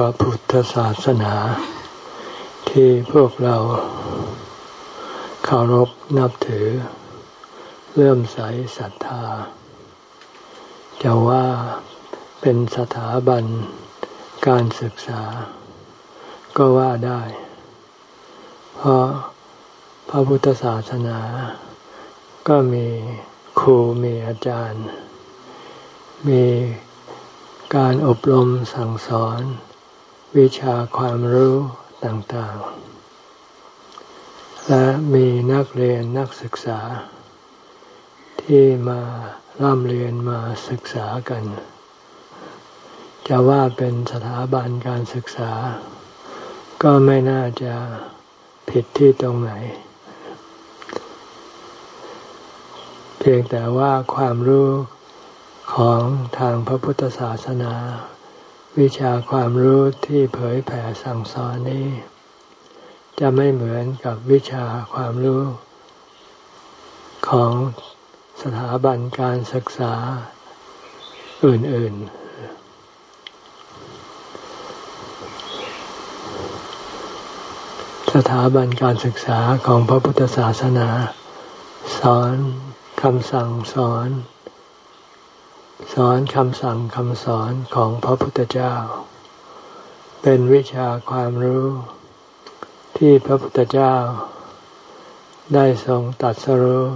พระพุทธศาสนา ที่พวกเราเคารพนับถือ เลื่อมใสศรัทธา จะว่าเป็นสถาบันการศึกษา ก็ว่าได้ เพราะพระพุทธศาสนา ก็มีครูมีอาจารย์ มีการอบรมสั่งสอน วิชาความรู้ต่างๆ และมีนักเรียนนักศึกษา ที่มาร่ำเรียนมาศึกษากัน จะว่าเป็นสถาบันการศึกษา ก็ไม่น่าจะผิดที่ตรงไหน เพียงแต่ว่าความรู้ของทางพระพุทธศาสนา วิชาความรู้ที่เผยแผ่สั่งสอนนี้ จะไม่เหมือนกับวิชาความรู้ ของสถาบันการศึกษาอื่น ๆ สถาบันการศึกษาของพระพุทธศาสนา สอนคำสั่งสอน สอนคำสั่งคำสอนของพระพุทธเจ้า เป็นวิชาความรู้ ที่พระพุทธเจ้า ได้ทรงตัดสรู้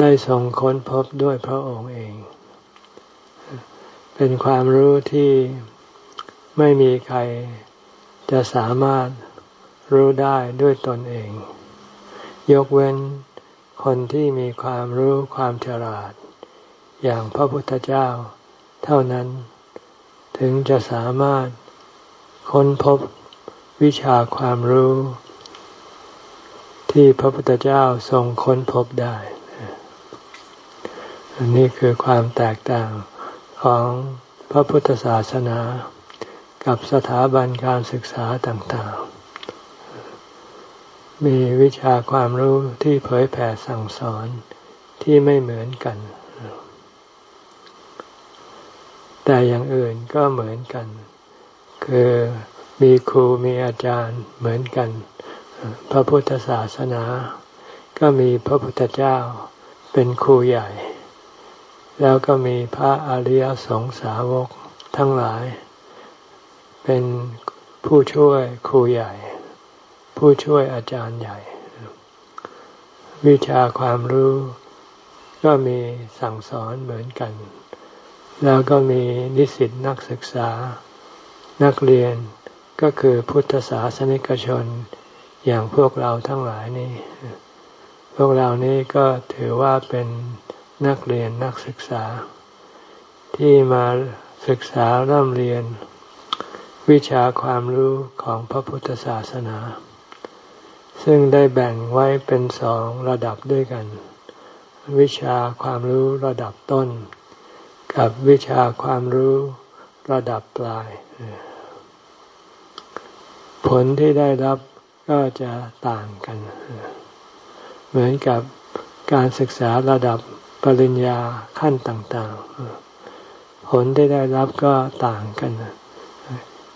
ได้ทรงค้นพบด้วยพระองค์เอง เป็นความรู้ที่ไม่มีใครจะสามารถรู้ได้ด้วยตนเอง ยกเว้นคนที่มีความรู้ความฉลาด อย่างพระพุทธเจ้า เท่านั้น ถึงจะสามารถค้นพบวิชาความรู้ ที่พระพุทธเจ้าทรงค้นพบได้ อันนี้คือความแตกต่างของพระพุทธศาสนา กับสถาบันการศึกษาต่างๆ มีวิชาความรู้ที่เผยแผ่สั่งสอนที่ไม่เหมือนกัน แต่อย่างอื่นก็เหมือนกัน คือมีครูมีอาจารย์เหมือนกัน พระพุทธศาสนา ก็มีพระพุทธเจ้าเป็นครูใหญ่ แล้วก็มีพระอริยสงสาวกทั้งหลาย เป็นผู้ช่วยครูใหญ่ ผู้ช่วยอาจารย์ใหญ่ วิชาความรู้ก็มีสั่งสอนเหมือนกัน แล้วก็มีนิสิตนักศึกษา นักเรียนก็คือพุทธศาสนิกชน อย่างพวกเราทั้งหลายนี่ พวกเรานี้ก็ถือว่าเป็นนักเรียนนักศึกษา ที่มาศึกษาเริ่มเรียน วิชาความรู้ของพระพุทธศาสนา ซึ่งได้แบ่งไว้เป็นสองระดับด้วยกัน วิชาความรู้ระดับต้น กับวิชาความรู้ระดับปลาย ผลที่ได้รับก็จะต่างกัน เหมือนกับการศึกษาระดับปริญญาขั้นต่างๆ ผลที่ได้รับก็ต่างกัน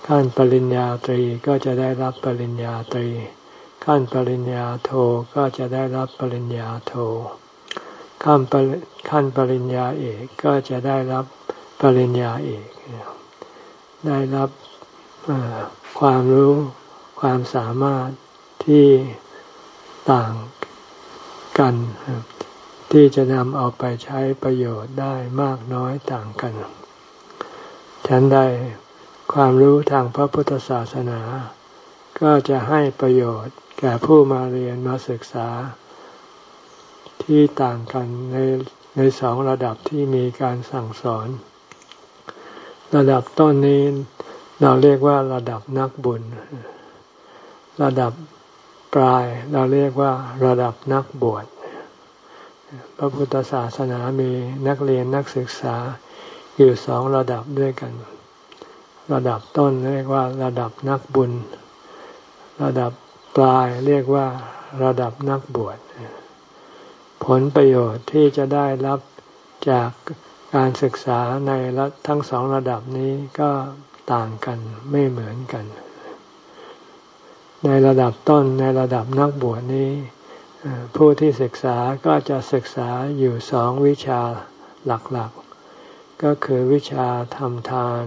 ขั้นปริญญาตรีก็จะได้รับปริญญาตรี ขั้นปริญญาโทก็จะได้รับปริญญาโท ขั้นขั้นปริญญาเอกก็จะได้รับปริญญาเอกได้รับความรู้ความสามารถที่ต่างกัน ที่จะนำเอาไปใช้ประโยชน์ได้มากน้อยต่างกัน ฉันได้ความรู้ทางพระพุทธศาสนา ก็จะให้ประโยชน์แก่ผู้มาเรียนมาศึกษา ที่ต่างกันในในสองระดับที่มีการสั่งสอน ระดับต้นนี้เราเรียกว่าระดับนักบุญ ระดับปลายเราเรียกว่าระดับนักบวช พระพุทธศาสนามีนักเรียนนักศึกษาอยู่สองระดับด้วยกัน ระดับต้นเรียกว่าระดับนักบุญ ระดับปลายเรียกว่าระดับนักบวช ผลประโยชน์ที่จะได้รับจากการศึกษาในระทั้งสองระดับนี้ก็ต่างกันไม่เหมือนกัน ในระดับต้นในระดับนักบวชนี้ ผู้ที่ศึกษาก็จะศึกษาอยู่สองวิชาหลักๆก็คือวิชาทำทาน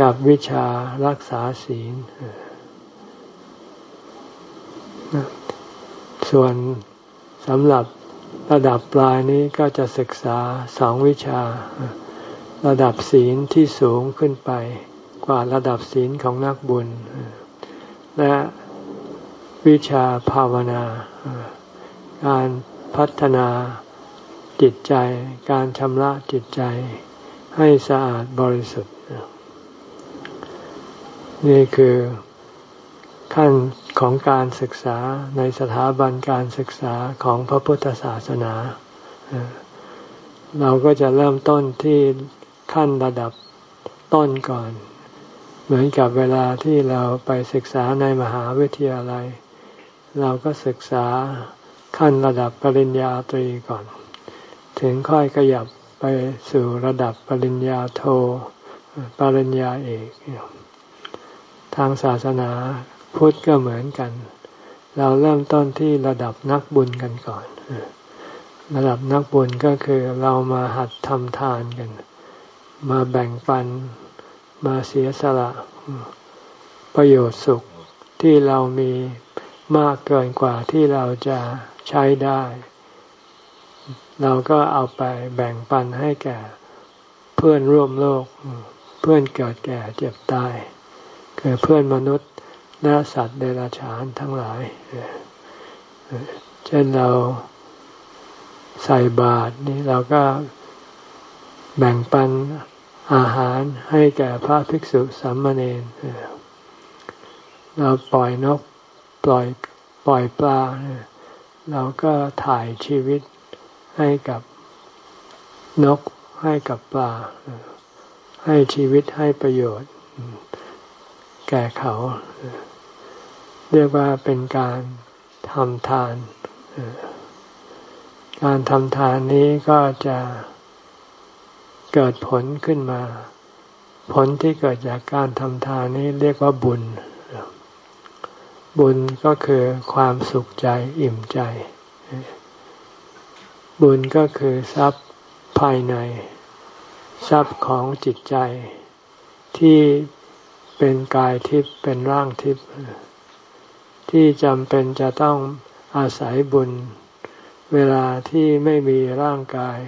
กับวิชารักษาศีลส่วน สำหรับระดับปลายนี้ก็จะศึกษาสองวิชา ระดับศีลที่สูงขึ้นไป กว่าระดับศีลของนักบุญ และวิชาภาวนา การพัฒนาจิตใจ การชำระจิตใจให้สะอาดบริสุทธิ์ นี่คือ ขั้นของการศึกษาในสถาบันการศึกษาของพระพุทธศาสนา เราก็จะเริ่มต้นที่ขั้นระดับต้นก่อน เหมือนกับเวลาที่เราไปศึกษาในมหาวิทยาลัย เราก็ศึกษาขั้นระดับปริญญาตรีก่อน ถึงค่อยขยับไปสู่ระดับปริญญาโท ปริญญาเอก ทางศาสนา พุทธก็เหมือนกัน เราเริ่มต้นที่ระดับนักบุญกันก่อน ระดับนักบุญก็คือเรามาหัดทำทานกัน มาแบ่งปัน มาเสียสละ ประโยชน์สุขที่เรามีมากเกินกว่าที่เราจะใช้ได้ เราก็เอาไปแบ่งปันให้แก่เพื่อนร่วมโลก เพื่อนเกิดแก่เจ็บตายคือเพื่อนมนุษย์ และสัตว์เดรัจฉานทั้งหลาย เช่นเราใส่บาตรนี่เราก็แบ่งปันอาหารให้แก่พระภิกษุสามเณรเราปล่อยนกปล่อยปล่อยปลา เราก็ถ่ายชีวิตให้กับนกให้กับปลา ให้ชีวิตให้ประโยชน์ แก่เขา เรียกว่าเป็นการทำทาน การทำทานนี้ก็จะเกิดผลขึ้นมา ผลที่เกิดจากการทำทานนี้เรียกว่าบุญ บุญก็คือความสุขใจอิ่มใจ บุญก็คือทรัพย์ภายใน ทรัพย์ของจิตใจที่เป็นกายทิพย์เป็นร่างทิพย์ ที่จำเป็นจะต้องอาศัยบุญ เวลาที่ไม่มีร่างกาย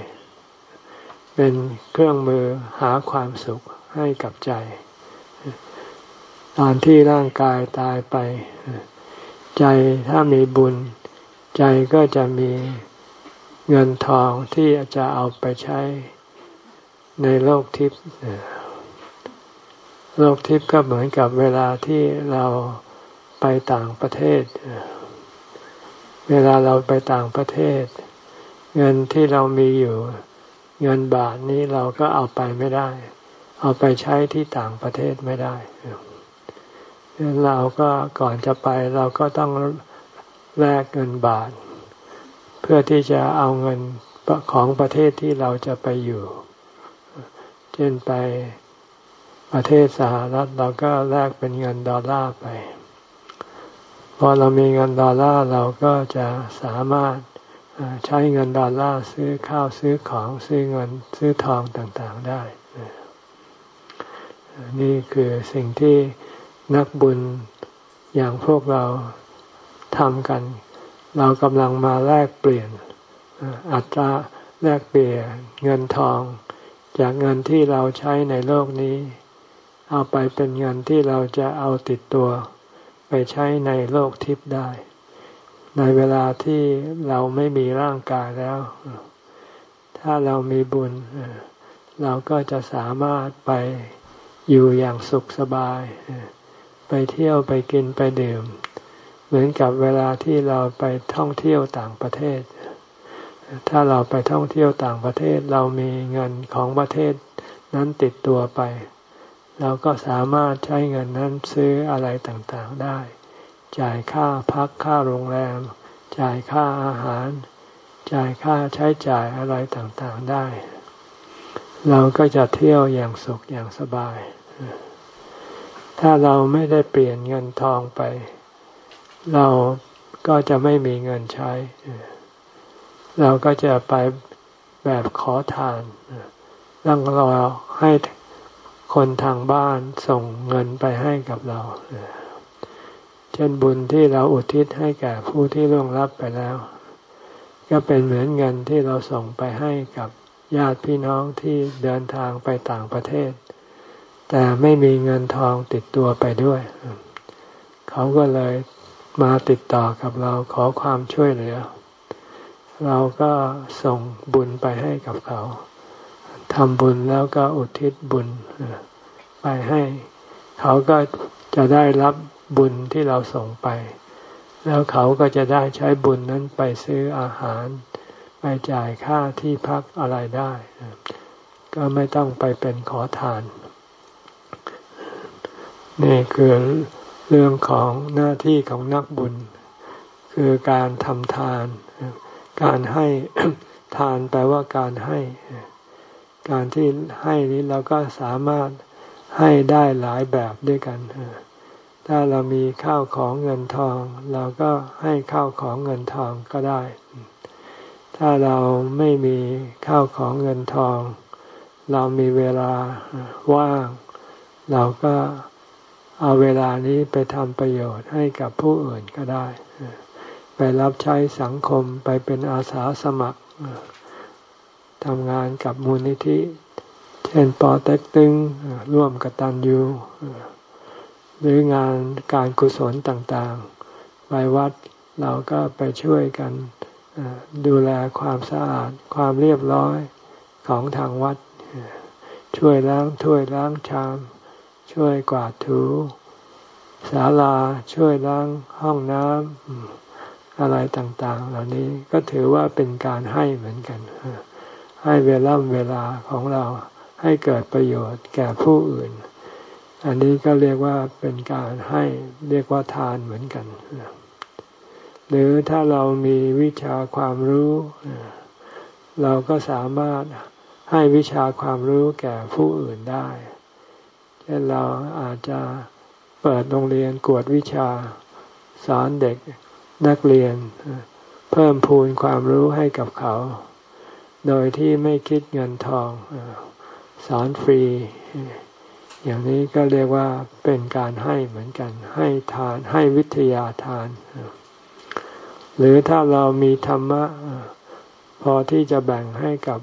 เป็นเครื่องมือหาความสุขให้กับใจ ตอนที่ร่างกายตายไป ใจถ้ามีบุญ ใจก็จะมีเงินทองที่จะเอาไปใช้ในโลกทิพย์โลกทิพย์ก็เหมือนกับเวลาที่เรา ต่างประเทศ เวลาเราไปต่างประเทศ เงินที่เรามีอยู่ เงินบาทนี้เราก็เอาไปไม่ได้ เอาไปใช้ที่ต่างประเทศไม่ได้เราก็ก่อนจะไปเราก็ต้องแลกเงินบาท เพื่อที่จะเอาเงินของประเทศที่เราจะไปอยู่ เช่นไปประเทศสหรัฐเราก็แลกเป็นเงินดอลลาร์ไป พอเรามีเงินดอลลาร์เราก็จะสามารถใช้เงินดอลลาร์ซื้อข้าวซื้อของซื้อเงินซื้อทองต่างๆได้ นี่คือสิ่งที่นักบุญอย่างพวกเราทำกัน เรากำลังมาแลกเปลี่ยนอัตราแลกเปลี่ยนเงินทอง จากเงินที่เราใช้ในโลกนี้ เอาไปเป็นเงินที่เราจะเอาติดตัว ไปใช้ในโลกทิพย์ได้ ในเวลาที่เราไม่มีร่างกายแล้ว ถ้าเรามีบุญ เราก็จะสามารถไปอยู่อย่างสุขสบาย ไปเที่ยวไปกินไปดื่ม เหมือนกับเวลาที่เราไปท่องเที่ยวต่างประเทศ ถ้าเราไปท่องเที่ยวต่างประเทศ เรามีเงินของประเทศนั้นติดตัวไป เราก็สามารถใช้เงินนั้นซื้ออะไรต่างๆได้ จ่ายค่าพักค่าโรงแรม จ่ายค่าอาหาร จ่ายค่าใช้จ่ายอะไรต่างๆได้ เราก็จะเที่ยวอย่างสุขอย่างสบาย ถ้าเราไม่ได้เปลี่ยนเงินทองไป เราก็จะไม่มีเงินใช้ เราก็จะไปแบบขอทานต้องรอให้ คนทางบ้านส่งเงินไปให้กับเรา เช่นบุญที่เราอุทิศให้แก่ผู้ที่ล่วงลับไปแล้ว ก็เป็นเหมือนเงินที่เราส่งไปให้กับญาติพี่น้องที่เดินทางไปต่างประเทศ แต่ไม่มีเงินทองติดตัวไปด้วย เขาก็เลยมาติดต่อกับเราขอความช่วยเหลือ เราก็ส่งบุญไปให้กับเขา ทำบุญแล้วก็อุทิศบุญไปให้ เขาก็จะได้รับบุญที่เราส่งไป แล้วเขาก็จะได้ใช้บุญนั้นไปซื้ออาหาร ไปจ่ายค่าที่พักอะไรได้ ก็ไม่ต้องไปเป็นขอทาน นี่คือเรื่องของหน้าที่ของนักบุญ คือการทำทาน การให้ทานแปลว่าการให้ การที่ให้นี้เราก็สามารถให้ได้หลายแบบด้วยกัน ถ้าเรามีข้าวของเงินทอง เราก็ให้ข้าวของเงินทองก็ได้ ถ้าเราไม่มีข้าวของเงินทอง เรามีเวลาว่าง เราก็เอาเวลานี้ไปทำประโยชน์ให้กับผู้อื่นก็ได้ ไปรับใช้สังคมไปเป็นอาสาสมัคร ทำงานกับมูลนิธิ เช่นปอเต็กตึงร่วมกับตันยูหรืองานการกุศลต่างๆ ไปวัดเราก็ไปช่วยกันดูแลความสะอาดความเรียบร้อยของทางวัด ช่วยล้างถ้วยล้างชาม ช่วยกวาดถูศาลาช่วยล้างห้องน้ำอะไรต่างๆ เหล่านี้ก็ถือว่าเป็นการให้เหมือนกัน ให้เวลาเวลาของเราให้เกิดประโยชน์แก่ผู้อื่น อันนี้ก็เรียกว่าเป็นการให้เรียกว่าทานเหมือนกัน หรือถ้าเรามีวิชาความรู้ เราก็สามารถให้วิชาความรู้แก่ผู้อื่นได้ เช่นเราอาจจะเปิดโรงเรียนกวดวิชาสอนเด็กนักเรียน เพิ่มพูนความรู้ให้กับเขา โดยที่ไม่คิดเงินทองสอนฟรี อย่างนี้ก็เรียกว่าเป็นการให้เหมือนกัน ให้ทานให้วิทยาทาน หรือถ้าเรามีธรรมะพอที่จะแบ่งให้กับ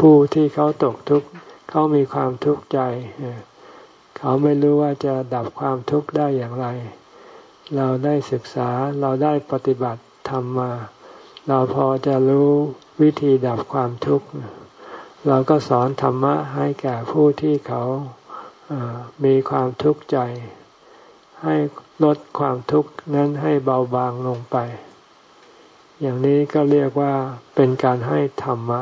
ผู้ที่เขาตกทุกข์เขามีความทุกข์ใจ เขาไม่รู้ว่าจะดับความทุกข์ได้อย่างไร เราได้ศึกษาเราได้ปฏิบัติธรรมมา เราพอจะรู้วิธีดับความทุกข์ เราก็สอนธรรมะให้แก่ผู้ที่เขามีความทุกข์ใจ ให้ลดความทุกข์นั้นให้เบาบางลงไป อย่างนี้ก็เรียกว่าเป็นการให้ธรรมะ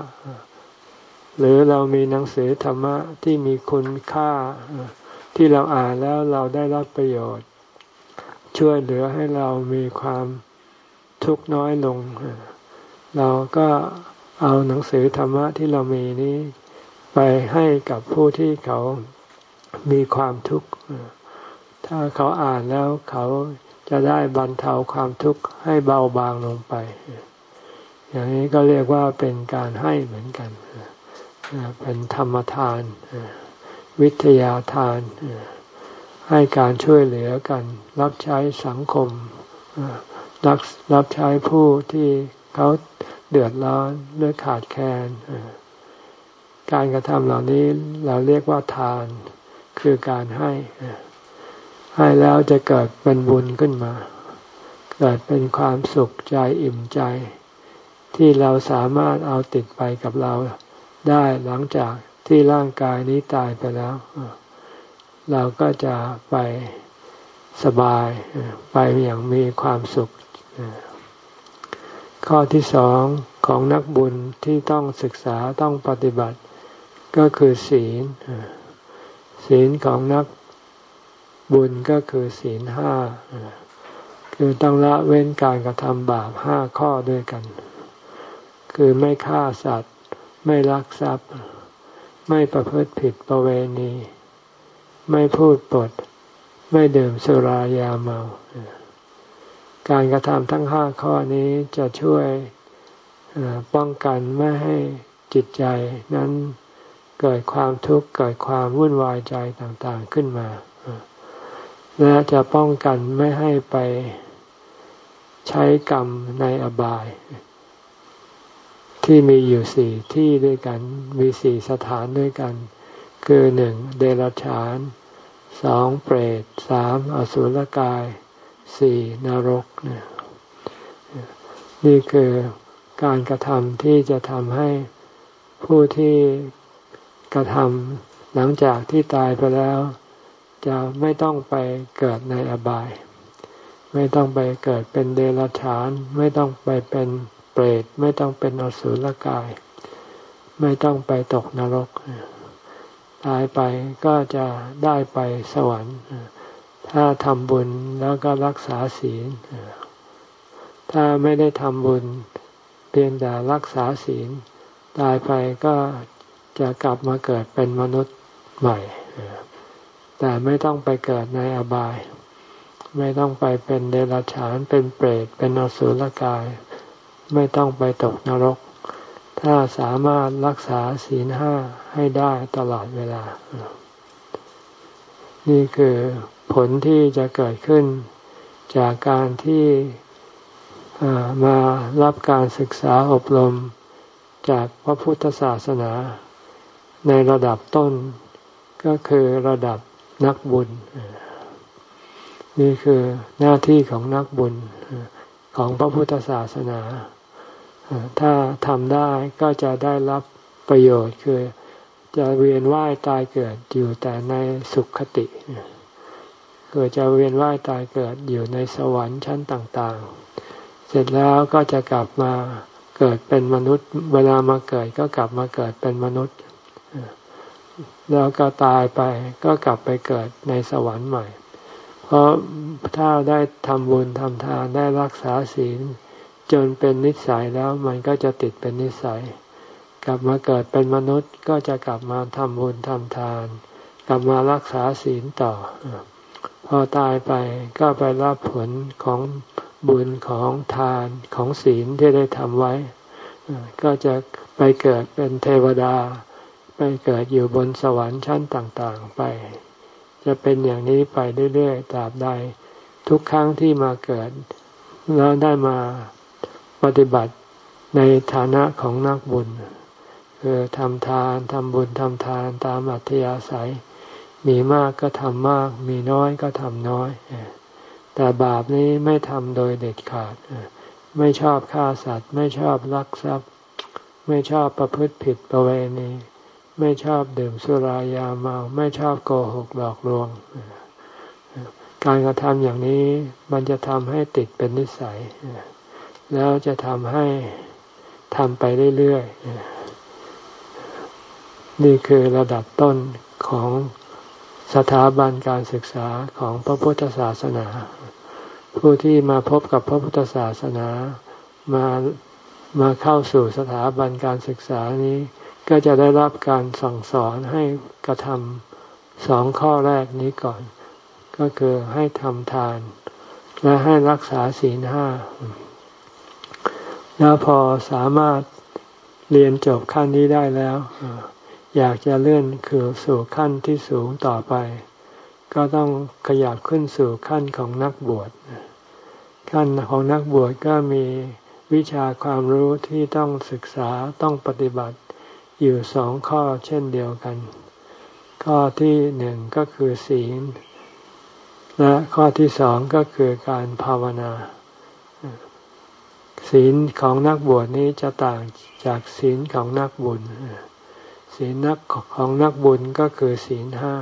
หรือเรามีหนังสือธรรมะที่มีคุณค่าที่เราอ่านแล้วเราได้รับประโยชน์ ช่วยเหลือให้เรามีความ ทุกข์น้อยลง เราก็เอาหนังสือธรรมะที่เรามีนี้ ไปให้กับผู้ที่เขามีความทุกข์ ถ้าเขาอ่านแล้วเขาจะได้บรรเทาความทุกข์ให้เบาบางลงไป อย่างนี้ก็เรียกว่าเป็นการให้เหมือนกัน เป็นธรรมทาน วิทยาทาน ให้การช่วยเหลือกัน รับใช้สังคม รับรับใช้ผู้ที่เขาเดือดร้อนหรือขาดแคลนการกระทำเหล่านี้เราเรียกว่าทาน คือการให้ ให้แล้วจะเกิดเป็นบุญขึ้นมา เกิดเป็นความสุขใจอิ่มใจ ที่เราสามารถเอาติดไปกับเราได้หลังจากที่ร่างกายนี้ตายไปแล้ว เราก็จะไป สบายไปอย่างมีความสุข ข้อที่สองของนักบุญที่ต้องศึกษาต้องปฏิบัติ ก็คือศีล ศีลของนักบุญก็คือศีลห้าคือต้องละเว้นการกระทำบาปห้าข้อด้วยกัน คือไม่ฆ่าสัตว์ ไม่ลักทรัพย์ ไม่ประพฤติผิดประเวณี ไม่พูดปด ไม่ดื่มสุรายาเมา การกระทำทั้งห้าข้อนี้จะช่วยป้องกันไม่ให้จิตใจนั้นเกิดความทุกข์เกิดความวุ่นวายใจต่างๆขึ้นมาและจะป้องกันไม่ให้ไปใช้กรรมในอบาย ที่มีอยู่สี่ที่ด้วยกันมีสี่สถานด้วยกัน คือหนึ่งเดรัจฉาน สองเปรตสามอสุรกายสี่นรกเนี่ยนี่คือการกระทำที่จะทำให้ผู้ที่กระทำหลังจากที่ตายไปแล้ว จะไม่ต้องไปเกิดในอบาย ไม่ต้องไปเกิดเป็นเดรัจฉาน ไม่ต้องไปเป็นเปรต ไม่ต้องเป็นอสุรกาย ไม่ต้องไปตกนรก ตายไปก็จะได้ไปสวรรค์ ถ้าทำบุญแล้วก็รักษาศีล ถ้าไม่ได้ทำบุญ เพียงแต่รักษาศีล ตายไปก็จะกลับมาเกิดเป็นมนุษย์ใหม่ แต่ไม่ต้องไปเกิดในอบาย ไม่ต้องไปเป็นเดรัจฉาน เป็นเปรต เป็นอสุรกาย ไม่ต้องไปตกนรก ถ้าสามารถรักษาศีลห้าให้ได้ตลอดเวลา นี่คือผลที่จะเกิดขึ้นจากการที่มารับการศึกษาอบรมจากพระพุทธศาสนาในระดับต้นก็คือระดับนักบุญ นี่คือหน้าที่ของนักบุญของพระพุทธศาสนา ถ้าทำได้ก็จะได้รับประโยชน์คือจะเวียนว่ายตายเกิดอยู่แต่ในสุขคติคือจะเวียนว่ายตายเกิดอยู่ในสวรรค์ชั้นต่างๆ เสร็จแล้วก็จะกลับมาเกิดเป็นมนุษย์ เวลามาเกิดก็กลับมาเกิดเป็นมนุษย์ แล้วก็ตายไปก็กลับไปเกิดในสวรรค์ใหม่ เพราะถ้าได้ทำบุญทำทานได้รักษาศีล จนเป็นนิสัยแล้วมันก็จะติดเป็นนิสัย กลับมาเกิดเป็นมนุษย์ก็จะกลับมาทำบุญทำทาน กลับมารักษาศีลต่อ พอตายไปก็ไปรับผลของบุญของทานของศีลที่ได้ทำไว้ ก็จะไปเกิดเป็นเทวดา ไปเกิดอยู่บนสวรรค์ชั้นต่างๆไป จะเป็นอย่างนี้ไปเรื่อยๆตราบใด ทุกครั้งที่มาเกิดแล้วได้มา ปฏิบัติในฐานะของนักบุญคือทำทานทำบุญทำทานตามอัธยาศัย มีมากก็ทำมาก มีน้อยก็ทำน้อย แต่บาปนี้ไม่ทำโดยเด็ดขาด ไม่ชอบฆ่าสัตว์ ไม่ชอบลักทรัพย์ ไม่ชอบประพฤติผิดประเวณีไม่ชอบดื่มสุรายาเมา ไม่ชอบโกหกหลอกลวง การกระทำอย่างนี้มันจะทำให้ติดเป็นนิสัย แล้วจะทำให้ทำไปเรื่อยๆ นี่คือระดับต้นของสถาบันการศึกษาของพระพุทธศาสนา ผู้ที่มาพบกับพระพุทธศาสนามามาเข้าสู่สถาบันการศึกษานี้ ก็จะได้รับการสั่งสอนให้กระทำสองข้อแรกนี้ก่อน ก็คือให้ทำทาน และให้รักษาศีลห้า แล้วพอสามารถเรียนจบขั้นนี้ได้แล้ว อยากจะเลื่อนคือสู่ขั้นที่สูงต่อไป ก็ต้องขยับขึ้นสู่ขั้นของนักบวชขั้นของนักบวชก็มีวิชาความรู้ที่ต้องศึกษาต้องปฏิบัติอยู่สองข้อเช่นเดียวกัน ข้อที่หนึ่งก็คือศีล และข้อที่สองก็คือการภาวนา ศีลของนักบวชนี้จะต่างจากศีลของนักบุญ ศีลนักของนักบุญก็คือศีลห้า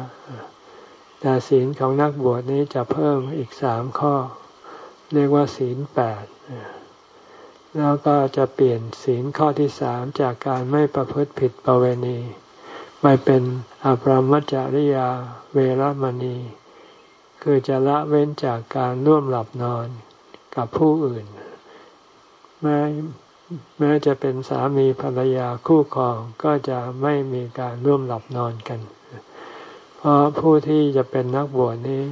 แต่ศีลของนักบวชนี้จะเพิ่มอีกสามข้อ เรียกว่าศีลแปด แล้วก็จะเปลี่ยนศีลข้อที่สามจากการไม่ประพฤติผิดประเวณีไปเป็นอภรมจริยาเวรมณี คือจะละเว้นจากการร่วมหลับนอนกับผู้อื่น แม้แม้จะเป็นสามีภรรยาคู่ครองก็จะไม่มีการร่วมหลับนอนกัน เพราะผู้ที่จะเป็นนักบวชนี้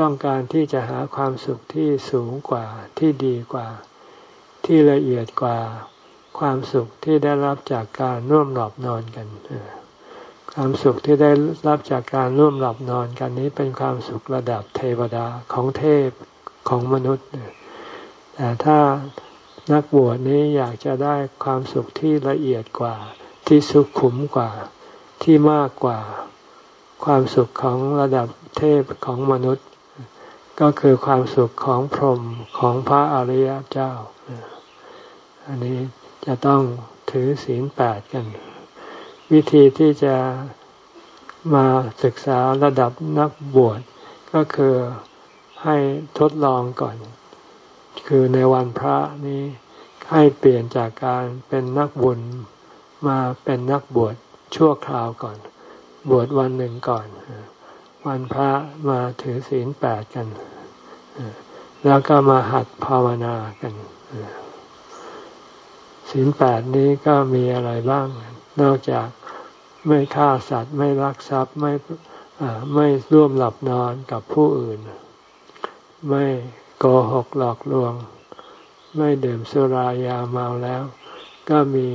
ต้องการที่จะหาความสุขที่สูงกว่าที่ดีกว่า ที่ละเอียดกว่าความสุขที่ได้รับจากการร่วมหลับนอนกันความสุขที่ได้รับจากการร่วมหลับนอนกันนี้เป็นความสุขระดับเทวดาของเทพของมนุษย์แต่ถ้า นักบวชนี้อยากจะได้ความสุขที่ละเอียดกว่า ที่สุขขุมกว่า ที่มากกว่า ความสุขของระดับเทพของมนุษย์ ก็คือความสุขของพรหมของพระอริยเจ้า อันนี้จะต้องถือศีลแปดกัน วิธีที่จะมาศึกษาระดับนักบวชก็คือให้ทดลองก่อน คือในวันพระนี้ให้เปลี่ยนจากการเป็นนักบุญมาเป็นนักบวชชั่วคราวก่อน บวชวันหนึ่งก่อน วันพระมาถือศีลแปดกัน แล้วก็มาหัดภาวนากันศีลแปดนี้ก็มีอะไรบ้าง นอกจากไม่ฆ่าสัตว์ไม่ลักทรัพย์ไม่ไม่ร่วมหลับนอนกับผู้อื่น ไม่ โกหกหลอกลวง ไม่ดื่มสุรายาเมาแล้ว ก็มี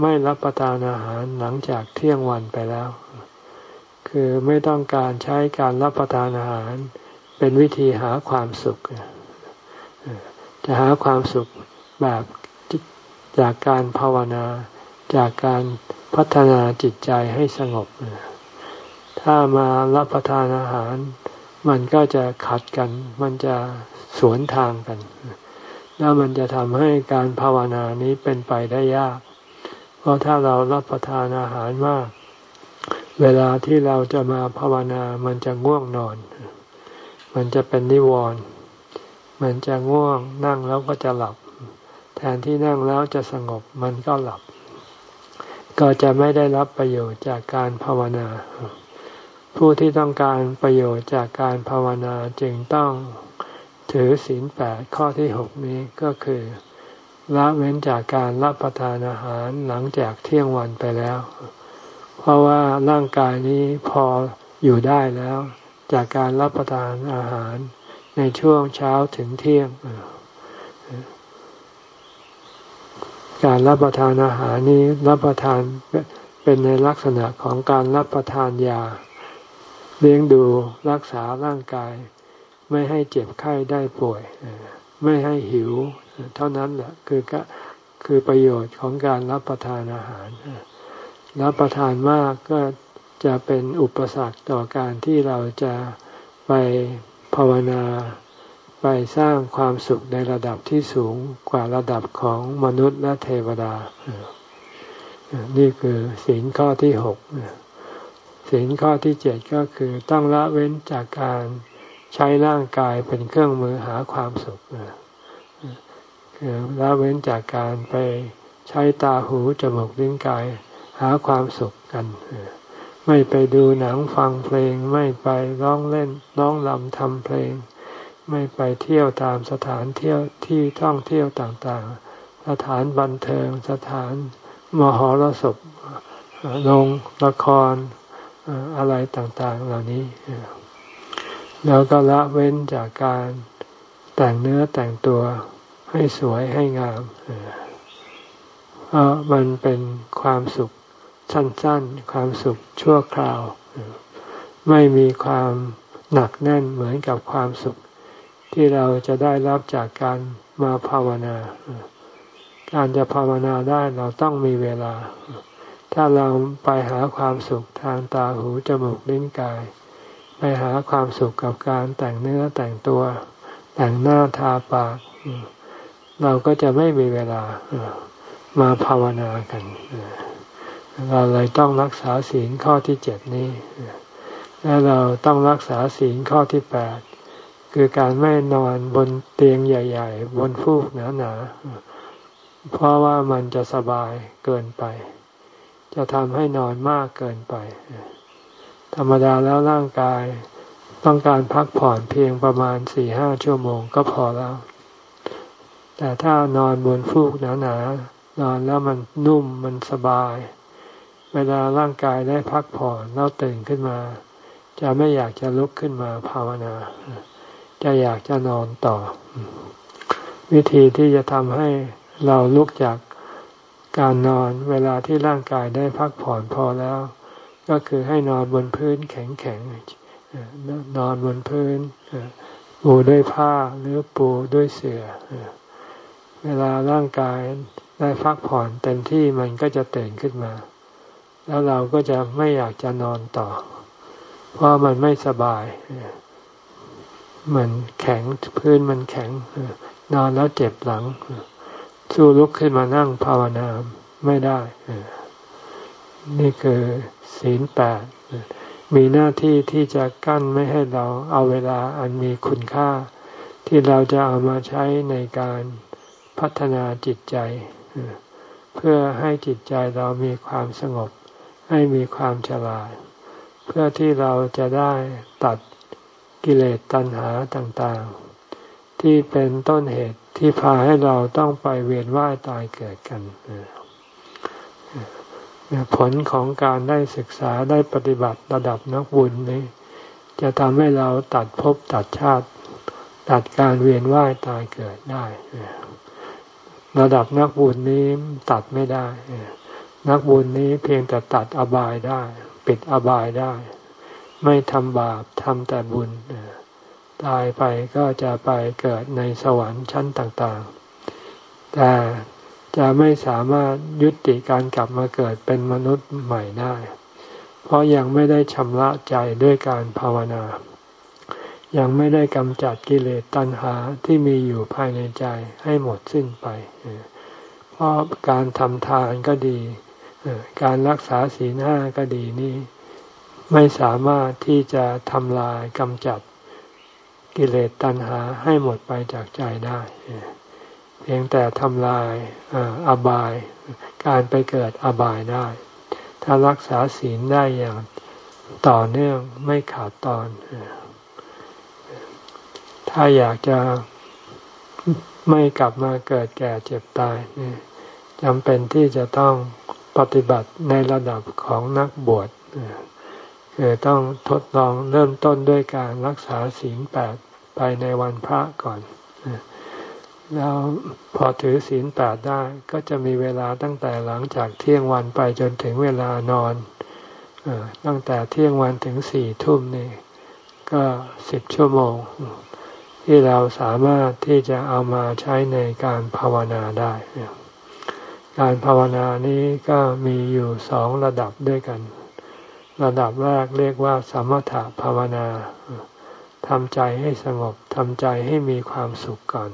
ไม่รับประทานอาหารหลังจากเที่ยงวันไปแล้ว คือไม่ต้องการใช้การรับประทานอาหาร เป็นวิธีหาความสุข จะหาความสุขแบบจากการภาวนา จากการพัฒนาจิตใจให้สงบ ถ้ามารับประทานอาหาร มันก็จะขัดกัน มันจะสวนทางกัน แล้วมันจะทำให้การภาวนานี้เป็นไปได้ยาก เพราะถ้าเรารับประทานอาหารมาก เวลาที่เราจะมาภาวนา มันจะง่วงนอน มันจะเป็นนิวรณ์ มันจะง่วงนั่งแล้วก็จะหลับ แทนที่นั่งแล้วจะสงบมันก็หลับ ก็จะไม่ได้รับประโยชน์จากการภาวนา ผู้ที่ต้องการประโยชน์จากการภาวนาจึงต้องถือศีลแปดข้อที่หกนี้ก็คือละเว้นจากการรับประทานอาหารหลังจากเที่ยงวันไปแล้ว เพราะว่าร่างกายนี้พออยู่ได้แล้ว จากการรับประทานอาหารในช่วงเช้าถึงเที่ยง การรับประทานอาหารนี้รับประทานเป็นในลักษณะของการรับประทานยา เลี้ยงดูรักษาร่างกาย ไม่ให้เจ็บไข้ได้ป่วย ไม่ให้หิว เท่านั้นแหละคือก็คือประโยชน์ของการรับประทานอาหาร รับประทานมากก็จะเป็นอุปสรรคต่อการที่เราจะไปภาวนาไปสร้างความสุขในระดับที่สูงกว่าระดับของมนุษย์และเทวดา นี่คือศีลข้อที่หก ศีลข้อที่เจ็ดก็คือต้องละเว้นจากการใช้ร่างกายเป็นเครื่องมือหาความสุขคือละเว้นจากการไปใช้ตาหูจมูกลิ้นกายหาความสุขกันไม่ไปดูหนังฟังเพลง ไม่ไปร้องเล่นร้องลำทำเพลง ไม่ไปเที่ยวตามสถานเที่ยวที่ท่องเที่ยวต่างๆ สถานบันเทิงสถานมหรสพโรงละคร อะไรต่างๆเหล่านี้ แล้วก็ละเว้นจากการแต่งเนื้อแต่งตัวให้สวยให้งามเพราะมันเป็นความสุขสั้นๆ ความสุขชั่วคราว ไม่มีความหนักแน่นเหมือนกับความสุข ที่เราจะได้รับจากการมาภาวนา การจะภาวนาได้เราต้องมีเวลา ถ้าเราไปหาความสุขทางตาหูจมูกลิ้นกาย ไปหาความสุขกับการแต่งเนื้อแต่งตัว แต่งหน้าทาปาก เราก็จะไม่มีเวลามาภาวนากัน เราเลยต้องรักษาศีลข้อที่เจ็ดนี้ และเราต้องรักษาศีลข้อที่แปดคือการไม่นอนบนเตียงใหญ่ ๆ บนฟูกหนาๆเพราะว่ามันจะสบายเกินไป จะทำให้นอนมากเกินไป ธรรมดาแล้วร่างกายต้องการพักผ่อนเพียงประมาณสี่ห้าชั่วโมงก็พอแล้ว แต่ถ้านอนบนฟูกหนาๆนอนแล้วมันนุ่มมันสบาย เวลาร่างกายได้พักผ่อนแล้วตื่นขึ้นมา จะไม่อยากจะลุกขึ้นมาภาวนา จะอยากจะนอนต่อ วิธีที่จะทำให้เราลุกจาก การนอนเวลาที่ร่างกายได้พักผ่อนพอแล้ว ก็คือให้นอนบนพื้นแข็งๆนอนบนพื้นปูด้วยผ้าหรือปูด้วยเสือ่อเวลาร่างกายได้พักผ่อนเต็มที่มันก็จะตื่นขึ้นมา แล้วเราก็จะไม่อยากจะนอนต่อ เพราะมันไม่สบาย มันแข็งพื้นมันแข็งนอนแล้วเจ็บหลัง สู้ลุกขึ้นมานั่งภาวนาไม่ได้ นี่คือศีลแปดมีหน้าที่ที่จะกั้นไม่ให้เราเอาเวลาอันมีคุณค่า ที่เราจะเอามาใช้ในการพัฒนาจิตใจ เพื่อให้จิตใจเรามีความสงบ ให้มีความฉลาด เพื่อที่เราจะได้ตัดกิเลสตัณหาต่างๆ ที่เป็นต้นเหตุ ที่พาให้เราต้องไปเวียนว่ายตายเกิดกันผลของการได้ศึกษาได้ปฏิบัติระดับนักบุญนี้ จะทำให้เราตัดภพตัดชาติ ตัดการเวียนว่ายตายเกิดได้ ระดับนักบุญนี้ตัดไม่ได้ นักบุญนี้เพียงแต่ตัดอบายได้ ปิดอบายได้ ไม่ทำบาปทำแต่บุญ ตายไปก็จะไปเกิดในสวรรค์ชั้นต่างๆ แต่จะไม่สามารถยุติการกลับมาเกิดเป็นมนุษย์ใหม่ได้ เพราะยังไม่ได้ชำระใจด้วยการภาวนา ยังไม่ได้กำจัดกิเลสตัณหาที่มีอยู่ภายในใจให้หมดสิ้นไป เพราะการทำทานก็ดี การรักษาศีลห้าก็ดีนี่ไม่สามารถที่จะทำลายกำจัด กิเลสตัณหาให้หมดไปจากใจได้ เพียงแต่ทำลายอบาย การไปเกิดอบายได้ ถ้ารักษาศีลได้อย่างต่อเนื่องไม่ขาดตอน ถ้าอยากจะไม่กลับมาเกิดแก่เจ็บตายจำเป็นที่จะต้องปฏิบัติในระดับของนักบวชคือต้องทดลองเริ่มต้นด้วยการรักษาศีลแปด ไปในวันพระก่อน แล้วพอถือศีลแปดได้ก็จะมีเวลาตั้งแต่หลังจากเที่ยงวันไปจนถึงเวลานอนตั้งแต่เที่ยงวันถึงสี่ทุ่มนี่ก็สิบชั่วโมง ที่เราสามารถที่จะเอามาใช้ในการภาวนาได้ การภาวนานี้ก็มีอยู่สองระดับด้วยกัน ระดับแรกเรียกว่าสมถะภาวนา ทำใจให้สงบทำใจให้มีความสุขก่อน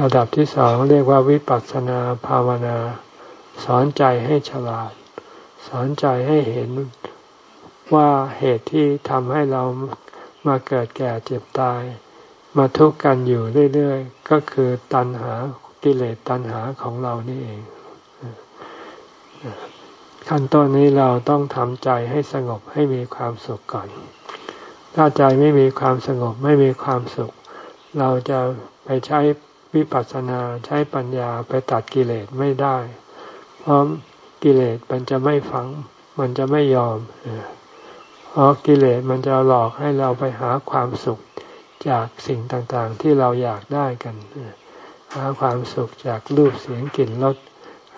ระดับที่สองเรียกว่าวิปัสสนาภาวนา สอนใจให้ฉลาด สอนใจให้เห็นว่าเหตุที่ทำให้เรามาเกิดแก่เจ็บตาย มาทุกข์กันอยู่เรื่อยๆ ก็คือตัณหากิเลสตัณหาของเรานี่เอง ขั้นตอนนี้เราต้องทำใจให้สงบให้มีความสุขก่อน ถ้าใจไม่มีความสงบไม่มีความสุข เราจะไปใช้วิปัสสนาใช้ปัญญาไปตัดกิเลสไม่ได้ เพราะกิเลสมันจะไม่ฟัง มันจะไม่ยอมเพราะกิเลสมันจะหลอกให้เราไปหาความสุขจากสิ่งต่างๆ ที่เราอยากได้กัน หาความสุขจากรูปเสียงกลิ่นรส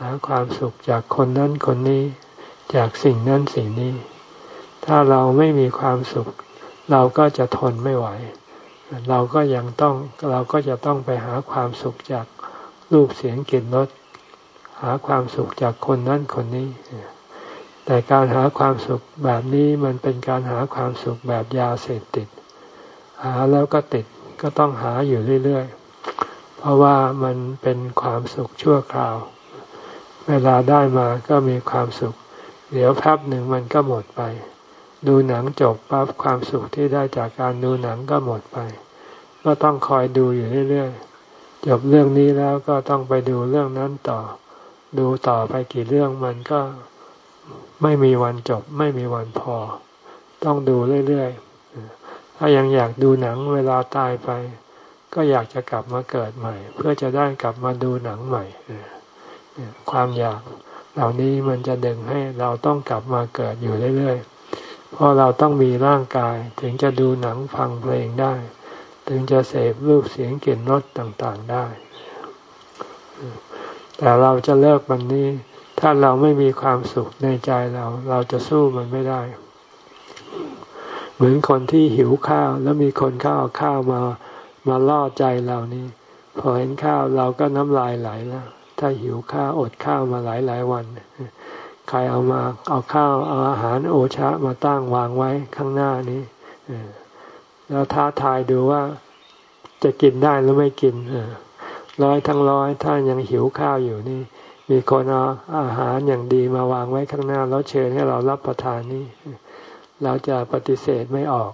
หาความสุขจากคนนั้นคนนี้ จากสิ่งนั้นสิ่งนี้ ถ้าเราไม่มีความสุข เราก็จะทนไม่ไหว เราก็ยังต้องเราก็จะต้องไปหาความสุขจากรูปเสียงกลิ่นรสหาความสุขจากคนนั้นคนนี้ แต่การหาความสุขแบบนี้มันเป็นการหาความสุขแบบยาเสพติด หาแล้วก็ติดก็ต้องหาอยู่เรื่อยๆ เพราะว่ามันเป็นความสุขชั่วคราว เวลาได้มาก็มีความสุข เดี๋ยวแป๊บหนึ่งมันก็หมดไป ดูหนังจบปั๊บความสุขที่ได้จากการดูหนังก็หมดไป ก็ต้องคอยดูอยู่เรื่อยๆจบเรื่องนี้แล้วก็ต้องไปดูเรื่องนั้นต่อ ดูต่อไปกี่เรื่องมันก็ไม่มีวันจบ ไม่มีวันพอ ต้องดูเรื่อยๆถ้ายังอยากดูหนังเวลาตายไป ก็อยากจะกลับมาเกิดใหม่ เพื่อจะได้กลับมาดูหนังใหม่ความอยากเหล่านี้มันจะดึงให้เราต้องกลับมาเกิดอยู่เรื่อยๆ เพราะเราต้องมีร่างกายถึงจะดูหนังฟังเพลงได้ ถึงจะเสพรูปเสียงกลิ่นรสต่างๆได้ แต่เราจะเลิกมันนี้ ถ้าเราไม่มีความสุขในใจเรา เราจะสู้มันไม่ได้ เหมือนคนที่หิวข้าวแล้วมีคนข้าวข้าวมามาล่อใจเรานี่พอเห็นข้าวเราก็น้ำลายไหลแล้วถ้าหิวข้าวอดข้าวมาหลายหลายวัน ใครเอามาเอาข้าวเอาอาหารโอชะมาตั้งวางไว้ข้างหน้านี้แล้วท้าทายดูว่าจะกินได้หรือไม่กินร้อยทั้งร้อยถ้ายังหิวข้าวอยู่นี่ มีคนเอาอาหารอย่างดีมาวางไว้ข้างหน้า แล้วเชิญให้เรารับประทานนี่เราจะปฏิเสธไม่ออก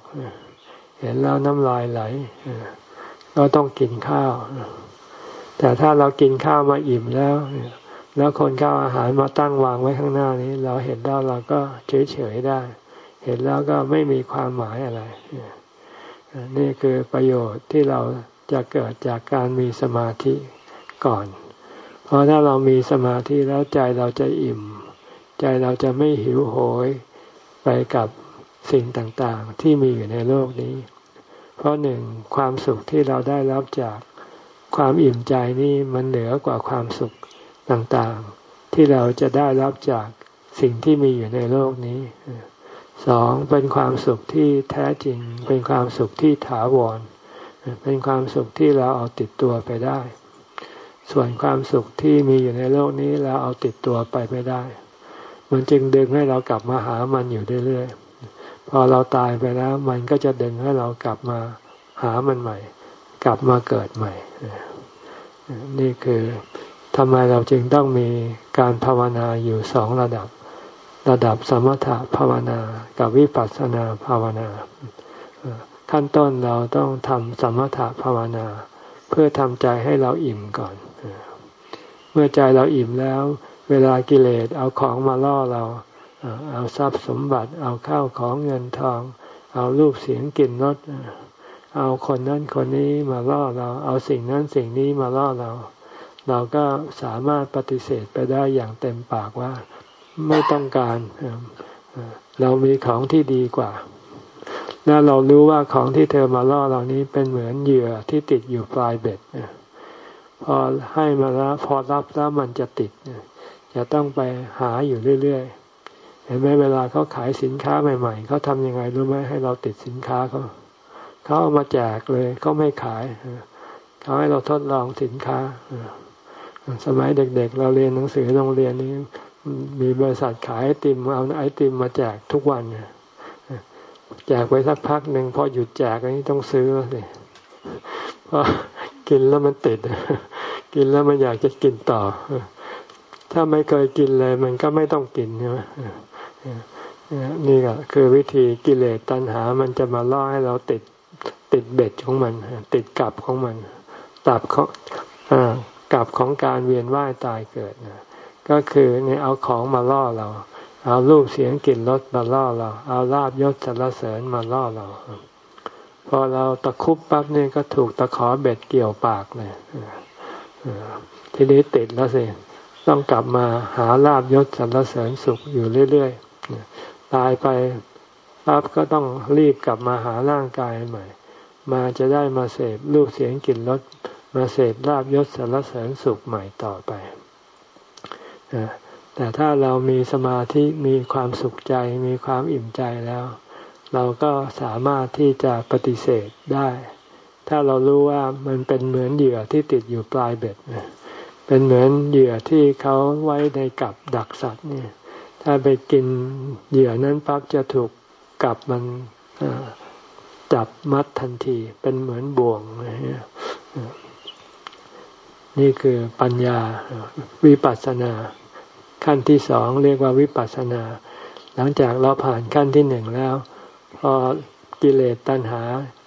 เห็นแล้วน้ำลายไหลก็ต้องกินข้าว แต่ถ้าเรากินข้าวมาอิ่มแล้ว แล้วคนข้าวอาหารมาตั้งวางไว้ข้างหน้านี้ เราเห็นแล้วเราก็เฉยเฉยได้ เห็นแล้วก็ไม่มีความหมายอะไร นี่คือประโยชน์ที่เราจะเกิดจากการมีสมาธิก่อน เพราะถ้าเรามีสมาธิแล้วใจเราจะอิ่ม ใจเราจะไม่หิวโหยไปกับสิ่งต่างๆ ที่มีอยู่ในโลกนี้ เพราะหนึ่งความสุขที่เราได้รับจากความอิ่มใจนี่มันเหนือกว่าความสุข ต่างๆ ที่เราจะได้รับจากสิ่งที่มีอยู่ในโลกนี้สองเป็นความสุขที่แท้จริง เป็นความสุขที่ถาวร เป็นความสุขที่เราเอาติดตัวไปได้ ส่วนความสุขที่มีอยู่ในโลกนี้เราเอาติดตัวไปไม่ได้ มันจึงดึงให้เรากลับมาหามันอยู่เรื่อยๆพอเราตายไปแล้ว มันก็จะดึงให้เรากลับมาหามันใหม่ กลับมาเกิดใหม่ นี่คือ ทำไมเราจึงต้องมีการภาวนาอยู่สองระดับ ระดับสมถะภาวนา กับวิปัสสนาภาวนา ขั้นต้นเราต้องทำสมถะภาวนา เพื่อทำใจให้เราอิ่มก่อน เมื่อใจเราอิ่มแล้ว เวลากิเลสเอาของมาล่อเราเอาทรัพย์สมบัติเอาข้าวของเงินทอง เอารูปเสียงกลิ่นรสเอาคนนั้นคนนี้มาล่อเรา เอาสิ่งนั้นสิ่งนี้มาล่อเรา เราก็สามารถปฏิเสธไปได้อย่างเต็มปากว่าไม่ต้องการ เรามีของที่ดีกว่า แล้วเรารู้ว่าของที่เธอมาล่อเรานี้เป็นเหมือนเหยื่อที่ติดอยู่ปลายเบ็ดพอให้มาแล้วพอรับแล้วมันจะติดจะต้องไปหาอยู่เรื่อยๆเห็นไหมเวลาเขาขายสินค้าใหม่ๆเขาทำยังไงรู้ไหมให้เราติดสินค้าเขาเขาเอามาแจกเลยเขาไม่ขายเขาให้เราทดลองสินค้า สมัยเด็กๆเราเรียนหนังสือโรงเรียนนี้มีบริษัทขายไอติมเอาไอติมมาแจกทุกวันแจกไว้สักพักหนึ่งพอหยุดแจกอันนี้ต้องซื้อเลยเพราะกินแล้วมันติด กินแล้วมันอยากจะกินต่อ ถ้าไม่เคยกินเลย มันก็ไม่ต้องกินใช่ไหมนี่ก็คือวิธีกิเลสตัณหา มันจะมาล่อให้เราติดติดเบ็ดของมัน ติดกับของมันตับเขา กับของการเวียนว่ายตายเกิดนะก็คือเนี่ยเอาของมาล่อเรา เอารูปเสียงกลิ่นรสมาล่อเรา เอาลาบยศสรรเสริญมาล่อเรา พอเราตะคุบปั๊บเนี่ยก็ถูกตะขอเบ็ดเกี่ยวปากเลยทีนี้ติดแล้วสิต้องกลับมาหาลาบยศสรรเสริญสุขอยู่เรื่อยๆตายไปปั๊บก็ต้องรีบกลับมาหาร่างกายใหม่ มาจะได้มาเสพรูปเสียงกลิ่นรส มาเสพลาบยศสารเสริญสุขใหม่ต่อไป แต่ถ้าเรามีสมาธิมีความสุขใจมีความอิ่มใจแล้ว เราก็สามารถที่จะปฏิเสธได้ ถ้าเรารู้ว่ามันเป็นเหมือนเหยื่อที่ติดอยู่ปลายเบ็ด เป็นเหมือนเหยื่อที่เขาไว้ในกับดักสัตว์เนี่ย ถ้าไปกินเหยื่อนั้นปั๊บจะถูกกับมันจับมัดทันทีเป็นเหมือนบ่วงนี่ย นี่คือปัญญาวิปัสสนา ขั้นที่สองเรียกว่าวิปัสสนา หลังจากเราผ่านขั้นที่หนึ่งแล้ว พอกิเลสตัณหา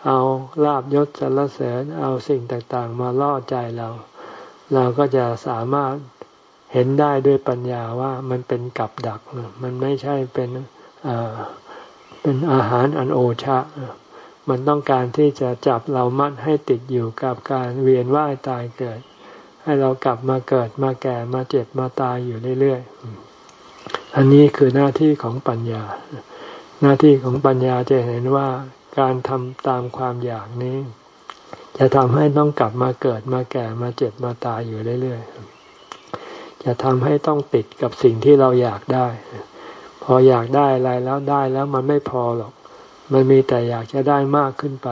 เอาลาบยศสรรเสริญเอาสิ่งต่างๆ มาล่อใจเรา เราก็จะสามารถเห็นได้ด้วยปัญญาว่ามันเป็นกับดัก มันไม่ใช่เป็นเป็นอาหารอันโอชะ มันต้องการที่จะจับเรามัดให้ติดอยู่กับการเวียนว่ายตายเกิด ให้เรากลับมาเกิดมาแก่มาเจ็บมาตายอยู่เรื่อยๆ อันนี้คือหน้าที่ของปัญญา หน้าที่ของปัญญาจะเห็นว่าการทำตามความอยากนี้ จะทำให้ต้องกลับมาเกิดมาแก่มาเจ็บมาตายอยู่เรื่อยๆ จะทำให้ต้องติดกับสิ่งที่เราอยากได้ พออยากได้อะไรแล้วได้แล้วมันไม่พอหรอก มันมีแต่อยากจะได้มากขึ้นไป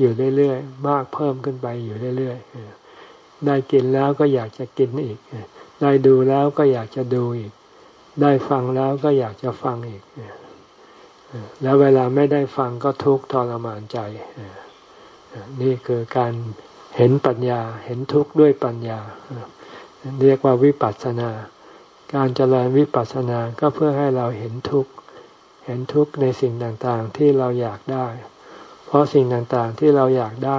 อยู่เรื่อยๆ มากเพิ่มขึ้นไปอยู่เรื่อยๆ ได้กินแล้วก็อยากจะกินอีก ได้ดูแล้วก็อยากจะดูอีก ได้ฟังแล้วก็อยากจะฟังอีก แล้วเวลาไม่ได้ฟังก็ทุกข์ทรมานใจ นี่คือการเห็นปัญญา เห็นทุกข์ด้วยปัญญา เรียกว่าวิปัสสนา การเจริญวิปัสสนาก็เพื่อให้เราเห็นทุกข์ เห็นทุกข์ในสิ่งต่างๆที่เราอยากได้ เพราะสิ่งต่างๆที่เราอยากได้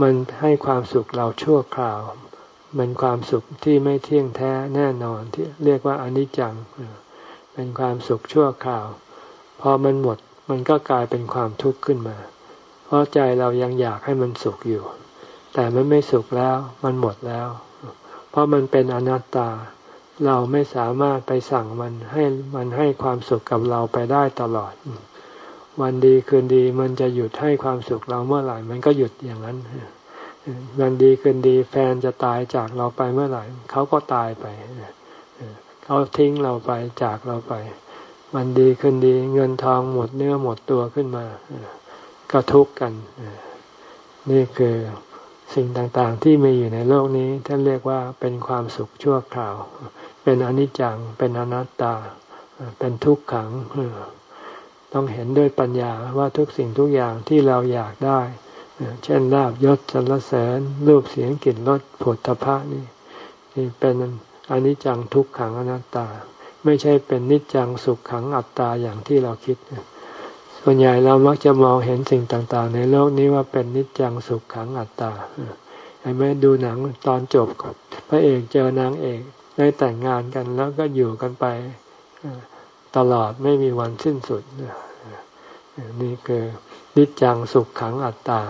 มันให้ความสุขเราชั่วคราว มันความสุขที่ไม่เที่ยงแท้แน่นอนที่เรียกว่าอนิจจัง เป็นความสุขชั่วคราว พอมันหมดมันก็กลายเป็นความทุกข์ขึ้นมา เพราะใจเรายังอยากให้มันสุขอยู่ แต่มันไม่สุขแล้ว มันหมดแล้ว เพราะมันเป็นอนัตตา เราไม่สามารถไปสั่งมันให้มันให้ความสุขกับเราไปได้ตลอด วันดีคืนดีมันจะหยุดให้ความสุขเราเมื่อไหร่ มันก็หยุดอย่างนั้นวันดีคืนดีแฟนจะตายจากเราไปเมื่อไหร่เขาก็ตายไปเขาทิ้งเราไปจากเราไปมันดีขึ้นดีเงินทองหมดเนื้อหมดตัวขึ้นมาก็ทุกข์กันนี่คือสิ่งต่างๆที่มีอยู่ในโลกนี้ท่านเรียกว่าเป็นความสุขชั่วคราว เป็นอนิจจัง เป็นอนัตตา เป็นทุกขัง ต้องเห็นด้วยปัญญาว่าทุกสิ่งทุกอย่างที่เราอยากได้ เช่นลาบยศสรรเสริญรูปเสียงกลิ่นรสผลตภะนี่นี่เป็นอนิจจังทุกขังอนัตตา ไม่ใช่เป็นนิจจังสุขขังอัตตาอย่างที่เราคิด ส่วนใหญ่เรามักจะมองเห็นสิ่งต่างๆ ในโลกนี้ว่าเป็นนิจจังสุขขังอัตตาไอ้แม่ดูหนังตอนจบพระเอกเจอนางเอกได้แต่งงานกันแล้วก็อยู่กันไป ตลอดไม่มีวันสิ้นสุด นี่คือนิจจังสุขขังอัตตา